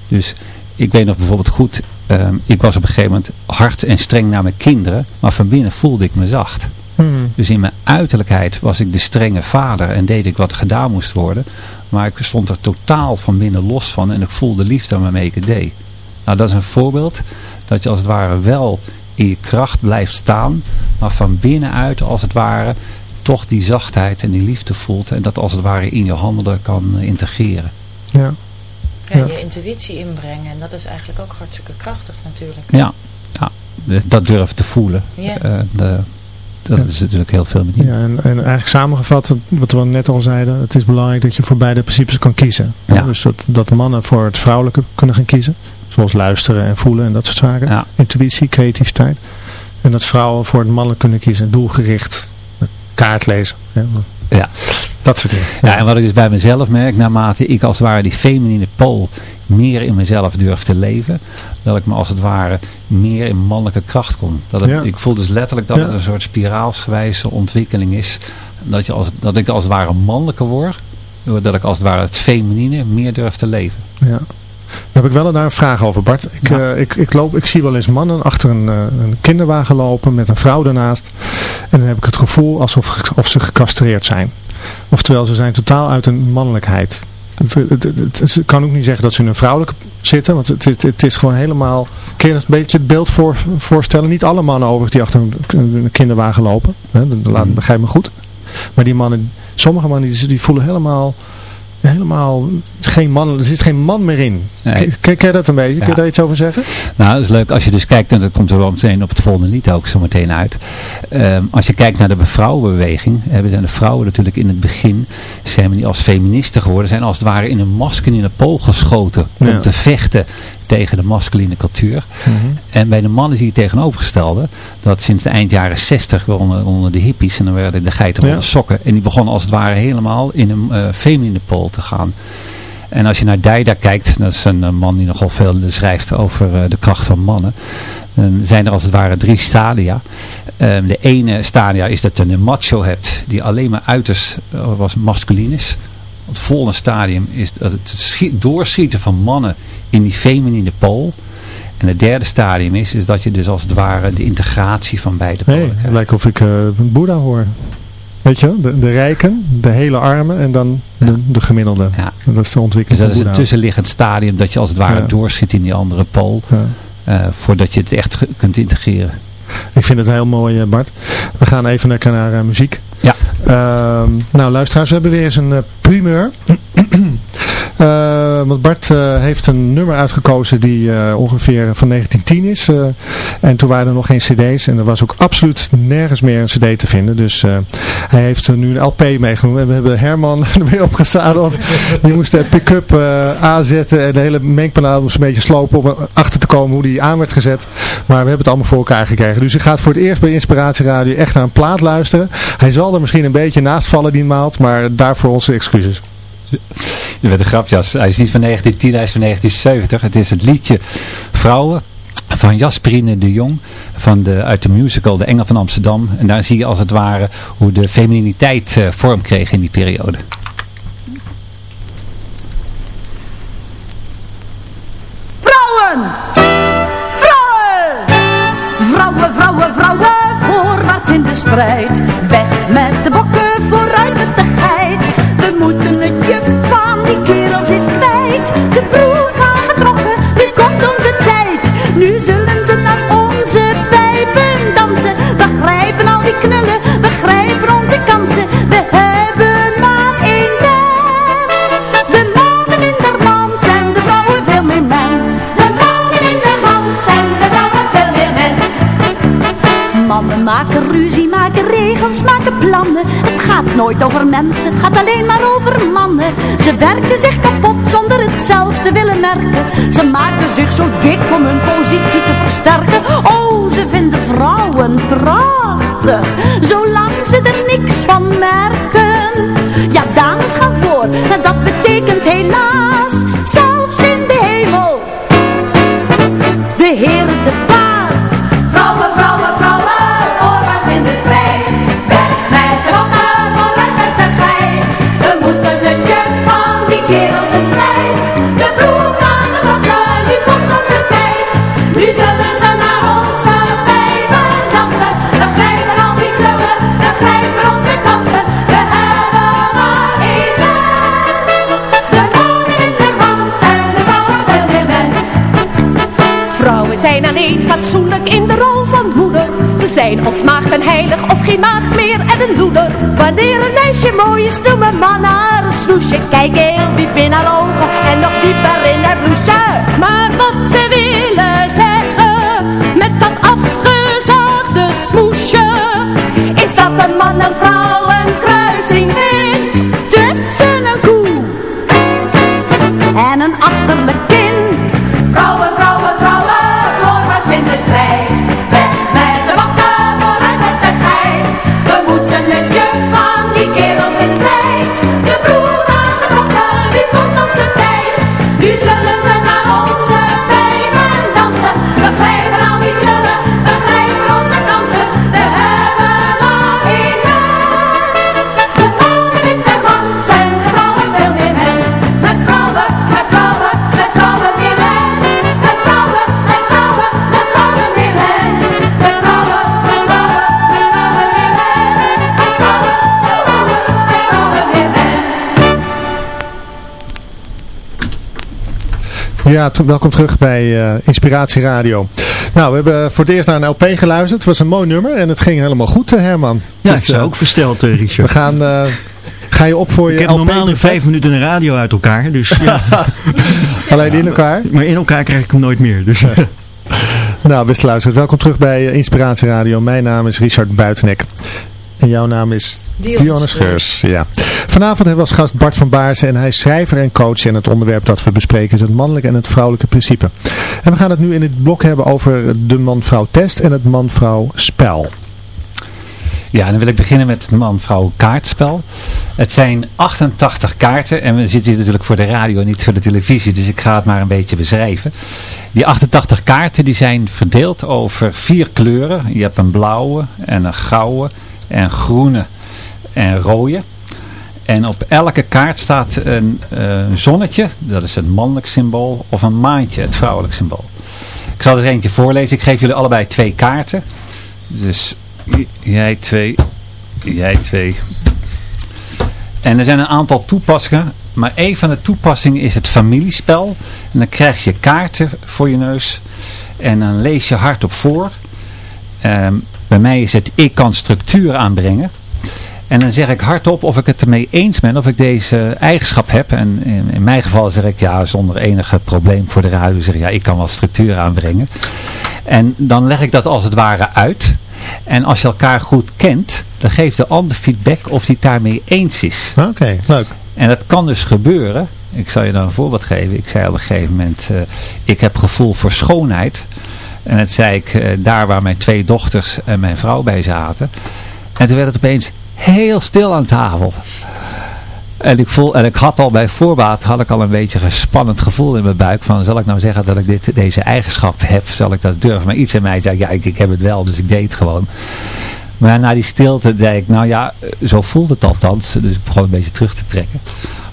Dus ik weet nog bijvoorbeeld goed. ehm, ik was op een gegeven moment hard en streng naar mijn kinderen. Maar van binnen voelde ik me zacht. Mhm. Dus in mijn uiterlijkheid was ik de strenge vader en deed ik wat gedaan moest worden. Maar ik stond er totaal van binnen los van en ik voelde liefde waarmee ik het deed. Nou, dat is een voorbeeld dat je als het ware wel in je kracht blijft staan, maar van binnenuit als het ware toch die zachtheid en die liefde voelt. En dat als het ware in je handelen kan integreren. Ja. Ja, je intuïtie inbrengen. En dat is eigenlijk ook hartstikke krachtig natuurlijk. Ja, ja dat durven te voelen. Ja. Eh, de, dat Ja. is natuurlijk heel veel met die. Ja, en, en eigenlijk samengevat, wat we net al zeiden, het is belangrijk dat je voor beide principes kan kiezen. Ja. Dus dat, dat mannen voor het vrouwelijke kunnen gaan kiezen. Zoals luisteren en voelen en dat soort zaken. Ja. Intuïtie, creativiteit. En dat vrouwen voor het mannelijk kunnen kiezen. Doelgericht, kaart lezen. hè. Ja. Dat soort dingen. Ja, en wat ik dus bij mezelf merk, naarmate ik als het ware die feminine pool meer in mezelf durf te leven, dat ik me als het ware meer in mannelijke kracht kom. Dat het, Ja. Ik voel dus letterlijk dat Ja. het een soort spiraalsgewijze ontwikkeling is. Dat, je als, dat ik als het ware mannelijker word, doordat ik als het ware het feminine meer durf te leven. Ja. Daar heb ik wel daar een vraag over Bart. Ik, Ja. eh, ik, ik, loop, ik zie wel eens mannen achter een, eh, een kinderwagen lopen met een vrouw ernaast. En dan heb ik het gevoel alsof of ze gecastreerd zijn. Oftewel, ze zijn totaal uit hun mannelijkheid. Het, kan ook niet zeggen dat ze in een vrouwelijke zitten, want het, het, het is gewoon helemaal... Kun je een beetje het beeld voor, voorstellen? Niet alle mannen overigens die achter een, kinderwagen lopen. Hè, laat, Mhm. begrijp me goed. Maar die mannen, sommige mannen die, die voelen helemaal... Helemaal geen man, er zit geen man meer in. Nee. Ken, ken, ken je dat een beetje? Kun je daar iets over zeggen? Nou, dat is leuk als je dus kijkt, en dat komt er wel meteen op het volgende lied ook zo meteen uit. Ehm, als je kijkt naar de vrouwenbeweging, hebben zijn de vrouwen natuurlijk in het begin, zijn we niet als feministen geworden, zijn als het ware in een masculine pool geschoten Ja. om te vechten tegen de masculine cultuur. En bij de mannen zie je het tegenovergestelde, dat sinds de eind jaren 60, onder, onder de hippies, en dan werden de geiten Ja. sokken, en die begonnen als het ware helemaal in een eh, feminine pool te gaan. En als je naar Dijda kijkt, dat is een eh, man die nogal veel schrijft over eh, de kracht van mannen. Dan zijn er als het ware drie stadia. Ehm, de ene stadia is dat je een macho hebt die alleen maar uiterst was masculin is. Het volgende stadium is het schiet- doorschieten van mannen in die feminine pool. En het derde stadium is, is dat je dus als het ware de integratie van beide polen Nee, het lijkt of ik een Boeddha hoor. Weet je? De, de rijken, de hele armen en dan de, de gemiddelde. Ja. Dat is de Dus ontwikkeling dat is Boeddha. tussenliggend stadium dat je als het ware Ja. doorschiet in die andere pool. Eh, voordat je het echt kunt integreren. Ik vind het heel mooi, eh, Bart. We gaan even lekker naar eh, muziek. Ehm, nou, luisteraars, we hebben weer eens een eh, primeur. Eh, want Bart eh, heeft een nummer uitgekozen die eh, ongeveer van 1910 is. en toen waren er nog geen cd's. En er was ook absoluut nergens meer een cd te vinden. Dus hij heeft nu een LP meegenomen. En we hebben Herman <laughs> er weer opgezadeld. Die moest de pick-up aanzetten. En de hele mengpaneel moest een beetje slopen om achter te komen hoe die aan werd gezet. Maar we hebben het allemaal voor elkaar gekregen. Dus u gaat voor het eerst bij Inspiratie Radio echt naar een plaat luisteren. Hij zal er misschien een beetje naast vallen die maand. Maar daarvoor onze excuses. Bent een grapjas. Hij is niet van 1910, hij is van 1970. Het is het liedje Vrouwen van Jasperine de Jong van de, uit de musical De Engel van Amsterdam. En daar zie je als het ware hoe de femininiteit eh, vorm kreeg in die periode. Vrouwen! Vrouwen! Vrouwen, vrouwen, vrouwen, voorwaarts in de strijd. Weg met de bokken, vooruit met de. We moeten maken ruzie, maken regels, maken plannen. Het gaat nooit over mensen, het gaat alleen maar over mannen. Ze werken zich kapot zonder het zelf te willen merken. Ze maken zich zo dik om hun positie te versterken. Oh, ze vinden vrouwen prachtig, zolang ze er niks van merken. Ja, dames gaan voor, en dat betekent helaas, of maagd een heilig of geen maagd meer en een loeder. Wanneer een meisje mooi is, noemen man haar een snoesje. Kijk heel diep in haar ogen en nog dieper in haar bloesje. Maar wat ze willen zeggen met dat afgezaagde smoesje, is dat een man en vrouw Ja, welkom terug bij eh, Inspiratie Radio. Nou, we hebben voor het eerst naar een LP geluisterd. Het was een mooi nummer en het ging helemaal goed, eh, Herman. Ja, Dus, ik sta eh, ook versteld, eh, We Richard. gaan... eh, ga je op voor je Ik heb LP? normaal in vijf minuten een radio uit elkaar, dus ja. <laughs> Alleen in elkaar. <laughs> maar in elkaar krijg ik hem nooit meer. Dus, Nou, beste luisteraars, welkom terug bij Inspiratie Radio. Mijn naam is Richard Buitenek. En jouw naam is Dionne Dionne Scheurs. Ja. Vanavond hebben we als gast Bart van Baarsen en hij is schrijver en coach. En het onderwerp dat we bespreken is het mannelijke en het vrouwelijke principe. En we gaan het nu in het blok hebben over de man-vrouw test en het man-vrouw spel. Ja, dan wil ik beginnen met het man-vrouw kaartspel. Het zijn 88 kaarten en we zitten hier natuurlijk voor de radio, niet voor de televisie, dus ik ga het maar een beetje beschrijven. Die 88 kaarten die zijn verdeeld over vier kleuren. Je hebt een blauwe en een gouden en groene en rode. En op elke kaart staat een, eh, een zonnetje, dat is het mannelijk symbool, of een maantje, het vrouwelijk symbool. Ik zal er eentje voorlezen. Ik geef jullie allebei twee kaarten. Dus jij twee, jij twee. En er zijn een aantal toepassingen. Maar een van de toepassingen is het familiespel. En dan krijg je kaarten voor je neus. En dan lees je hardop voor. Ehm, bij mij is het ik kan structuur aanbrengen. En dan zeg ik hardop of ik het ermee eens ben of ik deze eigenschap heb. En in, in mijn geval zeg ik ja zonder enige probleem voor de radio zeg ik ja ik kan wel structuur aanbrengen. En dan leg ik dat als het ware uit. En als je elkaar goed kent, dan geeft de ander feedback of hij het daarmee eens is. Oké, leuk. En dat kan dus gebeuren. Ik zal je dan een voorbeeld geven. Ik zei op een gegeven moment, eh, ik heb gevoel voor schoonheid. En dat zei ik eh, daar waar mijn twee dochters en mijn vrouw bij zaten. En toen werd het opeens heel stil aan tafel. En ik, voel, en ik had al bij voorbaat had ik al een beetje een spannend gevoel in mijn buik. Van zal ik nou zeggen dat ik dit, deze eigenschap heb? Zal ik dat durven? Maar iets in mij zei ja ik, ik heb het wel dus ik deed het gewoon. Maar na die stilte zei ik nou ja zo voelt het althans. Dus ik begon een beetje terug te trekken.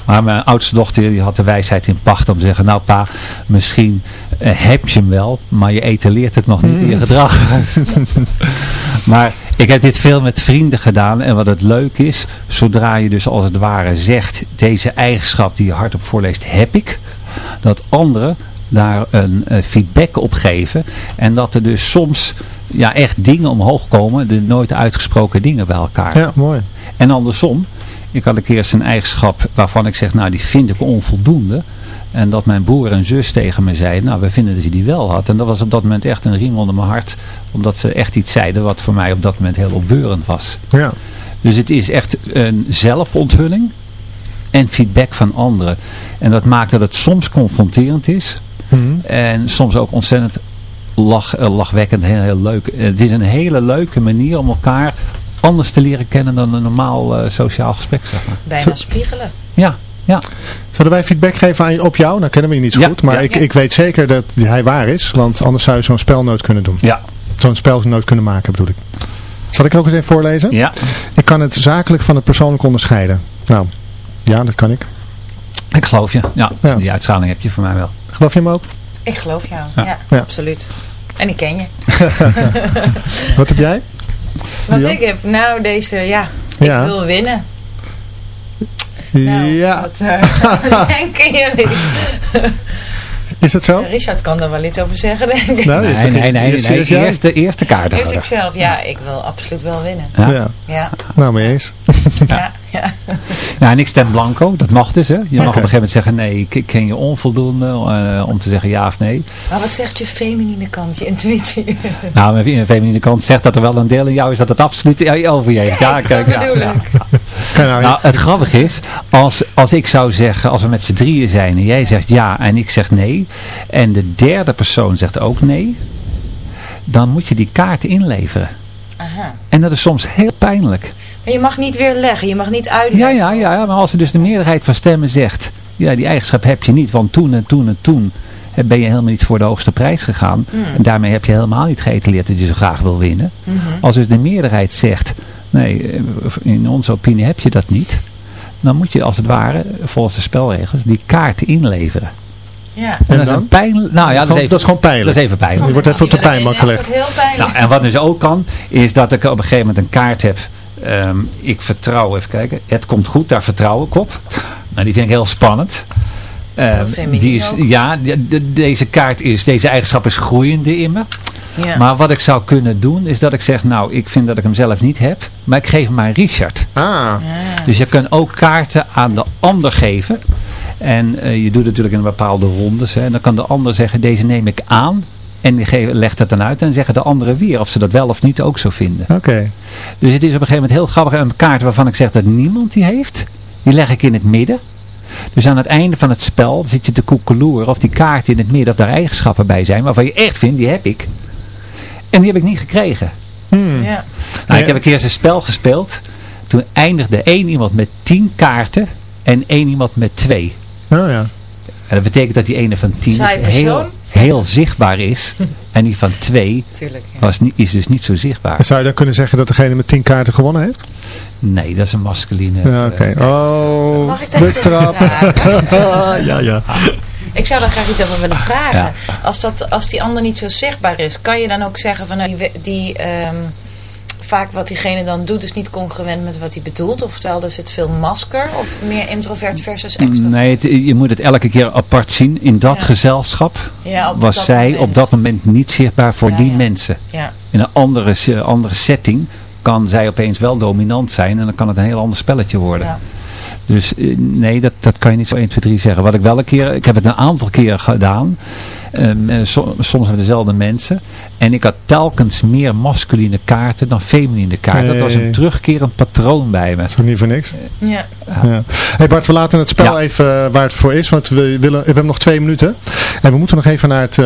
Maar mijn oudste dochter die had de wijsheid in pacht om te zeggen, nou pa, misschien eh, heb je hem wel, maar je etaleert het nog niet in je gedrag. <laughs> maar ik heb dit veel met vrienden gedaan en wat het leuk is, zodra je dus als het ware zegt, deze eigenschap die je hardop voorleest, heb ik, dat anderen daar een eh, feedback op geven en dat er dus soms ja, echt dingen omhoog komen, de nooit uitgesproken dingen bij elkaar. Ja, mooi. En andersom, ik had een keer een eigenschap waarvan ik zeg, nou die vind ik onvoldoende. En dat mijn broer en zus tegen me zeiden, nou we vinden dat je die wel had. En dat was op dat moment echt een riem onder mijn hart. Omdat ze echt iets zeiden wat voor mij op dat moment heel opbeurend was. Ja. Dus het is echt een zelfonthulling en feedback van anderen. En dat maakt dat het soms confronterend is. Mhm. En soms ook ontzettend lach, eh, lachwekkend, heel, heel leuk. Het is een hele leuke manier om elkaar anders te leren kennen dan een normaal eh, sociaal gesprek, zeg maar. Bijna spiegelen. Ja, ja. Zullen wij feedback geven aan, op jou? Nou kennen we je niet zo Ja, goed, maar ja. ik, ik weet zeker dat hij waar is. Want anders zou je zo'n spel nooit kunnen doen. Ja, Zo'n spel nooit kunnen maken bedoel ik. Zal ik ook eens even voorlezen? ja. Ik kan het zakelijk van het persoonlijk onderscheiden. Nou, ja, dat kan ik. Ik geloof je. Ja, Ja. die uitschaling heb je voor mij wel. Geloof je hem ook? Ik geloof jou. Ja. Ja, Ja. absoluut. En ik ken je. <laughs> Wat heb jij? Want Ja. ik heb nou deze, ja, ik Ja. wil winnen. Nou, ja. Wat eh, <laughs> denken jullie? Is dat zo? Richard kan daar wel iets over zeggen, denk ik. Nou, Nee, nee, nee. nee, Eerst nee. jij? Eerst de eerste kaart Eerst houden. ik zelf. Ja, ik wil absoluut wel winnen. Ja. Ja, Ja, nou mee eens. <laughs> ja, ja. Ja, en ik stem blanco. Dat mag dus, hè. Je mag op een gegeven moment zeggen, nee, ik ken je onvoldoende eh, om te zeggen ja of nee. Maar wat zegt je feminine kant, je intuïtie? Nou, mijn feminine kant zegt dat er wel een deel in jou is dat het absoluut over je heeft. Ja, kijk, dat ja, bedoel ja. ik. Nou, Nou, het grappige is, als, als ik zou zeggen, als we met z'n drieën zijn en jij zegt ja en ik zeg nee, en de derde persoon zegt ook nee, dan moet je die kaart inleveren. Aha. En dat is soms heel pijnlijk. Maar je mag niet weer leggen, je mag niet uitleggen. Ja, ja, ja, ja, maar als er dus de meerderheid van stemmen zegt, ja, die eigenschap heb je niet, want toen en toen en toen ben je helemaal niet voor de hoogste prijs gegaan. Hmm. En daarmee heb je helemaal niet geëtaleerd dat je zo graag wil winnen. Mhm. Als dus de meerderheid zegt, nee, in onze opinie heb je dat niet, dan moet je als het ware, volgens de spelregels, die kaarten inleveren. Ja. En dan? pijnlijk. Nou ja, dat is, Gewoon- even, dat is gewoon pijnlijk. Dat is even pijnlijk. Je wordt even op de pijnbank gelegd. is dat heel pijnlijk. Nou, en wat dus ook kan, is dat ik op een gegeven moment een kaart heb. Ehm, ik vertrouw, even kijken. Het komt goed, daar vertrouw ik op. Nou, die vind ik heel spannend. Ehm, die is, ook. ja, de- de- deze kaart is, deze eigenschap is groeiende in me. ja. Maar wat ik zou kunnen doen, is dat ik zeg, nou, ik vind dat ik hem zelf niet heb. Maar ik geef hem aan Richard. Ah, Ja. Dus je kan ook kaarten aan de ander geven. En eh, je doet het natuurlijk in een bepaalde rondes. Hè. En dan kan de ander zeggen, deze neem ik aan. En die legt het dan uit. En zeggen de anderen weer of ze dat wel of niet ook zo vinden. oké. Dus het is op een gegeven moment heel grappig. Een kaart waarvan ik zeg dat niemand die heeft. Die leg ik in het midden. Dus aan het einde van het spel zit je te koekeloeren of die kaart in het midden of daar eigenschappen bij zijn. Waarvan je echt vindt, die heb ik. En die heb ik niet gekregen. Hmm. Ja. Nou, ik heb een keer eens een spel gespeeld. Toen eindigde één iemand met tien kaarten en één iemand met twee. Oh ja. En dat betekent dat die ene van tien dus heel, heel zichtbaar is. En die van twee <laughs> Tuurlijk. Ja. was niet, is dus niet zo zichtbaar. En zou je dan kunnen zeggen dat degene met 10 kaarten gewonnen heeft? Nee, dat is een masculine. Ja, oké. eh, Oh, Mag ik daar de iets over trap. vragen? <laughs> ja, ja. Ik zou daar graag iets over willen vragen. Ja. Als, dat, als die ander niet zo zichtbaar is, kan je dan ook zeggen van nou, die, ehm, vaak wat diegene dan doet is niet congruent met wat hij bedoelt? Oftewel, er zit veel masker of meer introvert versus extrovert? Nee, het- je moet het elke keer apart zien. In dat Ja. gezelschap Ja, op was zij moment. op dat moment niet zichtbaar voor Ja, die ja. mensen. Ja, In een andere, andere setting kan zij opeens wel dominant zijn. En dan kan het een heel ander spelletje worden. ja. Dus eh, nee, dat, dat kan je niet zo 1, 2, 3 zeggen. Wat ik wel een keer, ik heb het een aantal keren gedaan. Eh, so- soms met dezelfde mensen. En ik had telkens meer masculine kaarten dan feminine kaarten. Dat was een terugkerend patroon bij me. Dat is niet voor niks? ja. Ja. Hey Bart, we laten het spel Ja. even eh, waar het voor is, want we, willen, we hebben nog twee minuten. En we moeten nog even naar het, eh,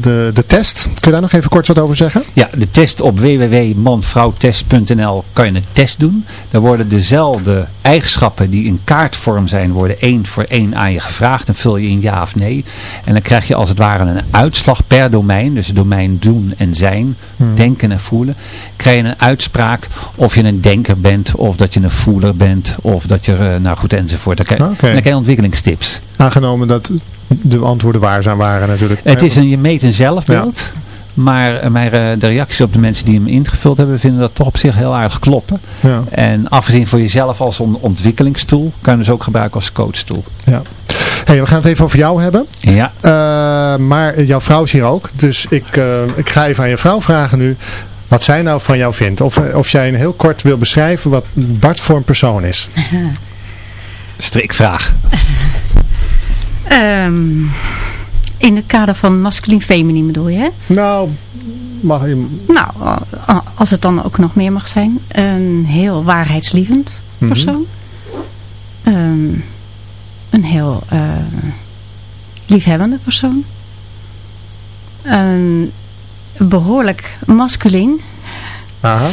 de, de test. Kun je daar nog even kort wat over zeggen? Ja, de test op www.manvrouwtest.nl kan je een test doen. Daar worden dezelfde eigenschappen die in kaartvorm zijn, worden één voor één aan je gevraagd. Dan vul je in ja of nee. En dan krijg je als het ware een uitslag per domein. Dus het domein doen en zijn, denken en voelen. Krijg je een uitspraak of je een denker bent, of dat je een voeler bent, of dat je, eh, nou goed enzovoort. Dan krijg, dan je ontwikkelingstips. Aangenomen dat de antwoorden waar zijn waren natuurlijk. Het is een, je meet een zelfbeeld. Maar, eh, maar eh, de reacties op de mensen die hem ingevuld hebben, vinden dat toch op zich heel aardig kloppen. Ja, En afgezien voor jezelf als een ontwikkelingstoel, kan je dus ook gebruiken als coachtoel. ja. Hey, we gaan het even over jou hebben. Ja, Eh, maar jouw vrouw is hier ook. Dus ik, eh, ik ga even aan je vrouw vragen nu. Wat zij nou van jou vindt. Of, of jij een heel kort wil beschrijven wat Bart voor een persoon is. <laughs> strikvraag. <laughs> Ehm, in het kader van masculin-feminin bedoel je, hè? Nou, mag je... Nou, eh, als het dan ook nog meer mag zijn. Een heel waarheidslievend Mhm. persoon. Ehm, een heel eh, liefhebbende persoon. Een behoorlijk masculin. Aha.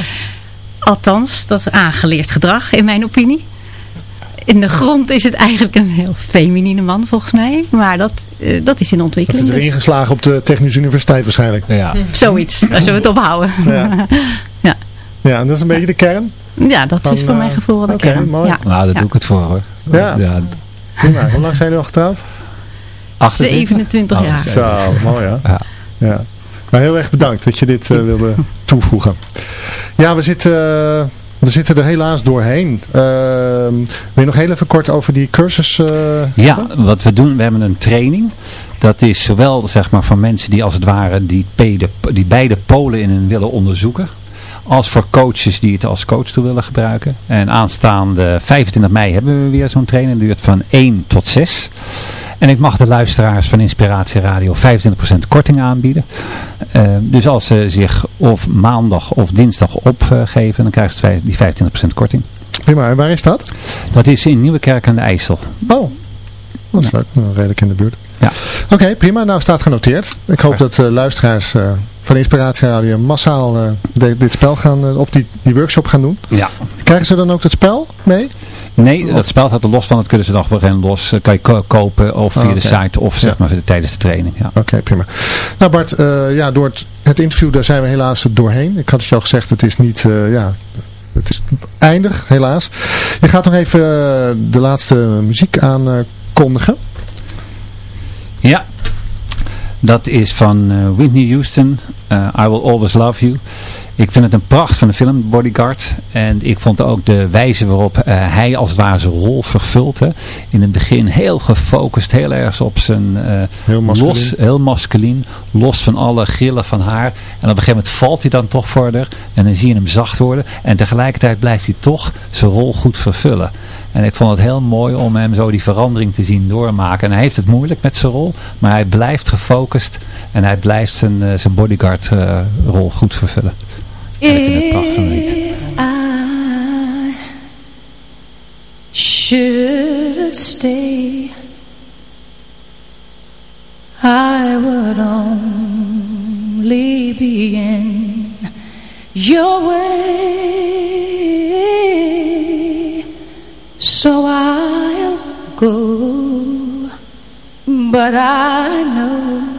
Althans, dat is aangeleerd gedrag in mijn opinie. In de grond is het eigenlijk een heel feminine man volgens mij. Maar dat, eh, dat is in Dat ontwikkeling. is er dus ingeslagen op de Technische Universiteit waarschijnlijk. Ja. Zoiets, daar zullen we het op houden. Ja. <laughs> Ja. Ja, en dat is een beetje de kern. Ja, dat Van, is voor mijn eh, gevoel de kern. mooi. Ja. Nou, daar Ja. doe ik het voor hoor. Ja. Prima. Hoe lang zijn jullie al getrouwd? 28? 27 Oh, jaar. zo. Zo, mooi hè? Ja. Ja. Maar heel erg bedankt dat je dit eh, wilde toevoegen. Ja, we zitten, eh, we zitten er helaas doorheen. Ehm, wil je nog heel even kort over die cursus? eh, Ja, wat we doen, we hebben een training. Dat is zowel zeg maar, van mensen die als het ware die, beide, die beide polen in hun willen onderzoeken. Als voor coaches die het als coach toe willen gebruiken. En aanstaande 25 mei hebben we weer zo'n training. Duurt van 1 tot 6. En ik mag de luisteraars van Inspiratie Radio 25% korting aanbieden. Uh, dus als ze zich of maandag of dinsdag opgeven, dan krijgen ze die 25% korting. Prima, en waar is dat? Dat is in Nieuwekerk aan de IJssel. Oh, dat is leuk. Nou, redelijk in de buurt. Ja. Oké, prima. Nou staat genoteerd. Ik hoop dat uh, luisteraars uh, van Inspiratie Radio massaal uh, de, dit spel gaan, of die, die workshop gaan doen. Ja. Krijgen ze dan ook het spel mee? Nee, dat spel staat er los van. Dat kunnen ze nog wel los. kan je ko kopen of via oh, okay. de site of zeg ja. maar tijdens de training. Ja. Oké, okay, prima. Nou Bart, ja, door het, het, interview daar zijn we helaas doorheen. Ik had het je al gezegd, het is niet, ja, het is eindig, helaas. Je gaat nog even de laatste muziek aankondigen. Ja, dat is van Whitney Houston, I Will Always Love You. Ik vind het een pracht van de film Bodyguard. En ik vond ook de wijze waarop uh, hij als het ware zijn rol vervult. Hè. In het begin heel gefocust, heel erg op zijn heel masculien. los, heel masculien, los van alle grillen van haar. En op een gegeven moment valt hij dan toch verder. En dan zie je hem zacht worden. En tegelijkertijd blijft hij toch zijn rol goed vervullen. En ik vond het heel mooi om hem zo die verandering te zien doormaken. En hij heeft het moeilijk met zijn rol, maar hij blijft gefocust en hij blijft zijn, uh, zijn bodyguard uh, rol goed vervullen. Should stay I would only be in your way So I'll go, but I know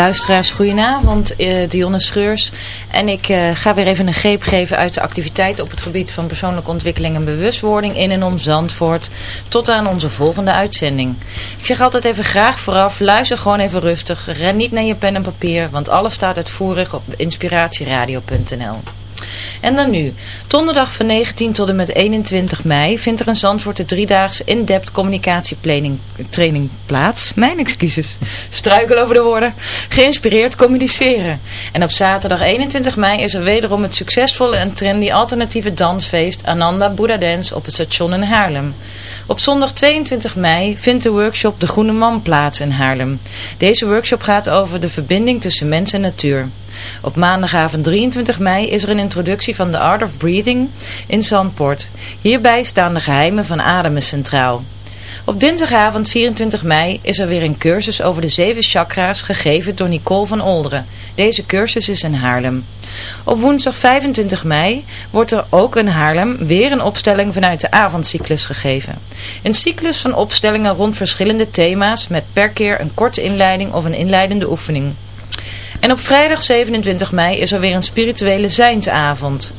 luisteraars, goedenavond. Uh, Dionne Scheurs. En ik uh, ga weer even een greep geven uit de activiteiten op het gebied van persoonlijke ontwikkeling en bewustwording in en om Zandvoort. Tot aan onze volgende uitzending. Ik zeg altijd even graag vooraf, luister gewoon even rustig. Ren niet naar je pen en papier, want alles staat uitvoerig op inspiratieradio.nl. En dan nu. Donderdag van 19 tot en met 21 mei vindt er een Zandvoort de driedaagse in-depth communicatietraining plaats. Mijn excuses. Struikel over de woorden. Geïnspireerd communiceren. En op zaterdag 21 mei is er wederom het succesvolle en trendy alternatieve dansfeest Ananda Buddha Dance op het station in Haarlem. Op zondag 22 mei vindt de workshop De Groene Man plaats in Haarlem. Deze workshop gaat over de verbinding tussen mens en natuur. Op maandagavond 23 mei is er een introductie van The Art of Breathing in Zandpoort. Hierbij staan de geheimen van ademen centraal. Op dinsdagavond 24 mei is er weer een cursus over de zeven chakra's gegeven door Nicole van Olderen. Deze cursus is in Haarlem. Op woensdag 25 mei wordt er ook in Haarlem weer een opstelling vanuit de avondcyclus gegeven. Een cyclus van opstellingen rond verschillende thema's met per keer een korte inleiding of een inleidende oefening. En op vrijdag 27 mei is er weer een spirituele zijnsavond.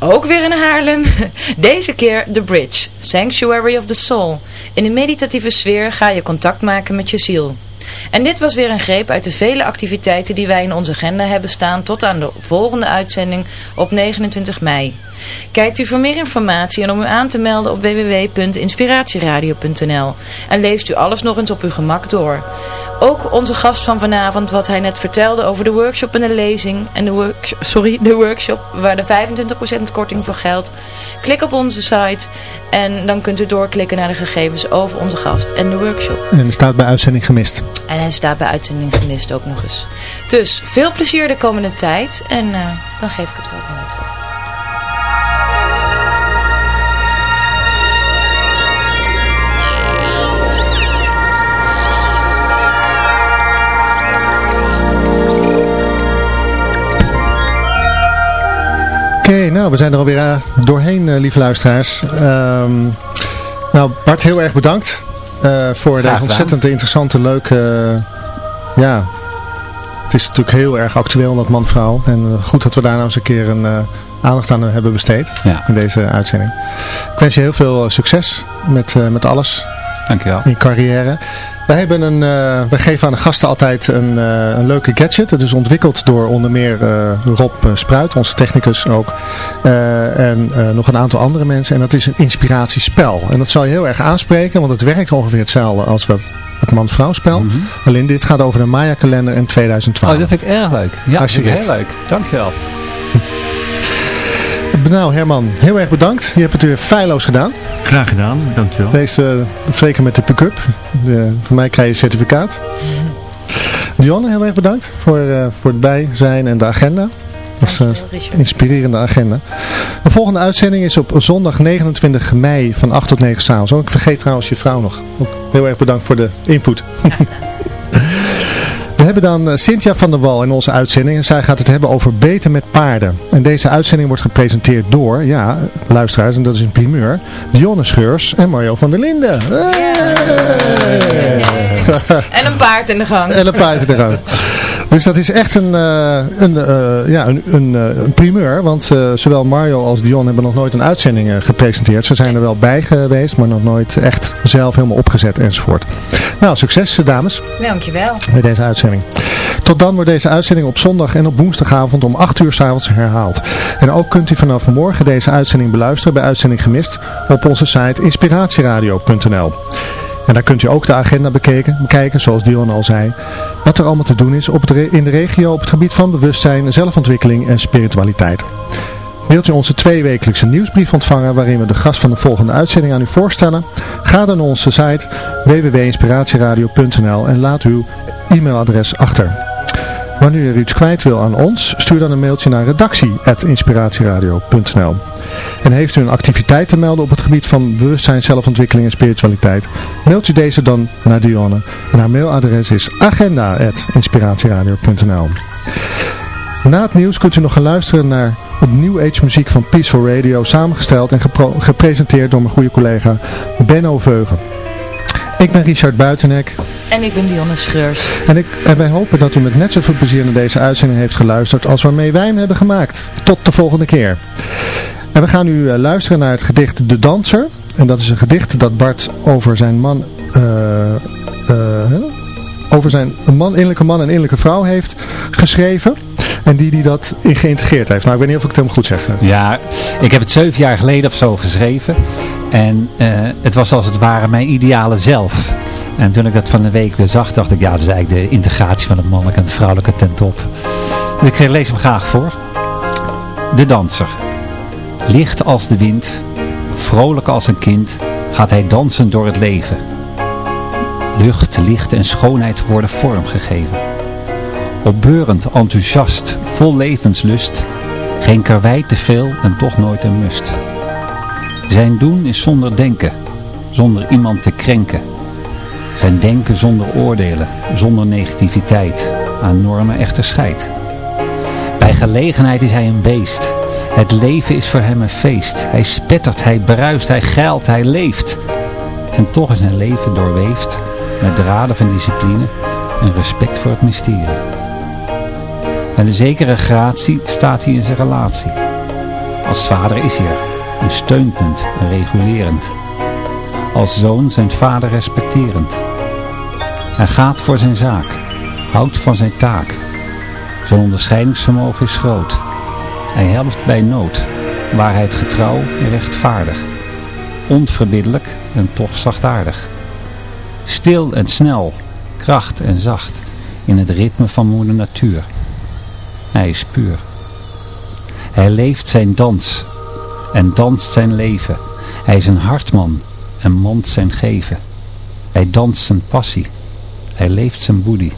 Ook weer in Haarlem. <laughs> Deze keer The Bridge, Sanctuary of the Soul. In een meditatieve sfeer ga je contact maken met je ziel. En dit was weer een greep uit de vele activiteiten die wij in onze agenda hebben staan tot aan de volgende uitzending op 29 mei. Kijkt u voor meer informatie en om u aan te melden op www.inspiratieradio.nl en leest u alles nog eens op uw gemak door. Ook onze gast van vanavond, wat hij net vertelde over de workshop en de lezing. En de, work, sorry, de workshop waar de 25% korting voor geldt. Klik op onze site en dan kunt u doorklikken naar de gegevens over onze gast en de workshop. En hij staat bij uitzending gemist. En hij staat bij uitzending gemist ook nog eens. Dus veel plezier de komende tijd en uh, dan geef ik het woord naar terug. Oké, nou we zijn er alweer uh, doorheen, uh, lieve luisteraars. Um, nou Bart, heel erg bedankt uh, voor deze ontzettend interessante, leuke... ja, het is natuurlijk heel erg actueel, dat man-vrouw. En goed dat we daar nou eens een keer een aandacht aan hebben besteed ja. in deze uitzending. Ik wens je heel veel succes met, met alles. Dankjewel. In je carrière. Wij, hebben een, uh, wij geven aan de gasten altijd een, uh, een leuke gadget. Het is ontwikkeld door onder meer uh, Rob Spruit, onze technicus ook. en nog een aantal andere mensen. En dat is een inspiratiespel. En dat zal je heel erg aanspreken, want het werkt ongeveer hetzelfde als wat het man-vrouw spel. Mm -hmm. Alleen dit gaat over de Maya kalender in 2012. Oh, dat vind ik erg leuk. Ja, dat vind ik heel leuk. Dankjewel. Nou Herman, heel erg bedankt. Je hebt het weer feilloos gedaan. Graag gedaan, dankjewel. Deze, zeker met de pick-up. Voor mij krijg je een certificaat. Dionne, heel erg bedankt voor, uh, voor het bij zijn en de agenda. Dat is een uh, inspirerende agenda. De volgende uitzending is op zondag 29 mei van 8 tot 9 s'avonds. Oh, ik vergeet trouwens je vrouw nog. Ook heel erg bedankt voor de input. We hebben dan eh, Cynthia van der Wal in onze uitzending. En zij gaat het hebben over beter met paarden. En deze uitzending wordt gepresenteerd door, ja, luisteraars, en dat is een primeur, Dionne Scheurs en Mario van der Linden. En een paard in de gang. En een paard in de gang. <laughs> Dus dat is echt een, uh, een, uh, ja, een, een, een, primeur, want zowel Mario als Dion hebben nog nooit een uitzending gepresenteerd. Ze zijn er wel bij geweest, maar nog nooit echt zelf helemaal opgezet enzovoort. Nou, succes dames. Dankjewel. Met deze uitzending. Tot dan wordt deze uitzending op zondag en op woensdagavond om 8 uur s'avonds herhaald. En ook kunt u vanaf morgen deze uitzending beluisteren bij Uitzending Gemist op onze site inspiratieradio.nl. En daar kunt u ook de agenda bekijken, bekijken zoals Dion al zei. Wat er allemaal te doen is op het in de regio op het gebied van bewustzijn, zelfontwikkeling en spiritualiteit. Wilt u onze tweewekelijkse nieuwsbrief ontvangen waarin we de gast van de volgende uitzending aan u voorstellen? Ga dan naar onze site www.inspiratieradio.nl en laat uw e-mailadres achter. Wanneer u iets kwijt wil aan ons, stuur dan een mailtje naar redactie.inspiratieradio.nl En heeft u een activiteit te melden op het gebied van bewustzijn, zelfontwikkeling en spiritualiteit, mailt u deze dan naar Dionne. En haar mailadres is agenda.inspiratieradio.nl Na het nieuws kunt u nog gaan luisteren naar op New Age muziek van Peaceful Radio, samengesteld en gepresenteerd door mijn goede collega Benno Veugen. Ik ben Richard Buitenek. En ik ben Dionne Schreurs. En, ik, en wij hopen dat u met net zoveel plezier naar deze uitzending heeft geluisterd als waarmee wij hem hebben gemaakt. Tot de volgende keer. En we gaan nu eh, luisteren naar het gedicht De Danser. En dat is een gedicht dat Bart over zijn man... Uh, over zijn man, innerlijke man en innerlijke vrouw heeft geschreven. En die die dat in geïntegreerd heeft. Nou, ik weet niet of ik het helemaal goed zeg. Ja, ik heb het zeven jaar geleden of zo geschreven. En uh, het was als het ware mijn ideale zelf. En toen ik dat van de week weer zag, dacht ik, ja, dat is eigenlijk de integratie van het mannelijke en het vrouwelijke ten top. Dus ik lees hem graag voor. De danser. Licht als de wind, vrolijk als een kind, gaat hij dansen door het leven. Lucht, licht en schoonheid worden vormgegeven. Opbeurend, enthousiast, vol levenslust, geen karwei te veel en toch nooit een must. Zijn doen is zonder denken, zonder iemand te krenken. Zijn denken zonder oordelen, zonder negativiteit, aan normen echter scheid. Bij gelegenheid is hij een beest. Het leven is voor hem een feest. Hij spettert, hij bruist, hij geilt, hij leeft. En toch is zijn leven doorweefd met draden van discipline en respect voor het mysterie. Met een zekere gratie staat hij in zijn relatie. Als vader is hij er, een steunpunt, een regulerend. Als zoon zijn vader respecterend. Hij gaat voor zijn zaak, houdt van zijn taak. Zijn onderscheidingsvermogen is groot. Hij helpt bij nood, waarheid getrouw en rechtvaardig. Onverbiddelijk en toch zachtaardig. Stil en snel, kracht en zacht, in het ritme van moeder natuur. Hij is puur. Hij leeft zijn dans en danst zijn leven. Hij is een hartman en mand zijn geven. Hij danst zijn passie. Hij leeft zijn boedie.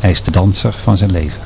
Hij is de danser van zijn leven.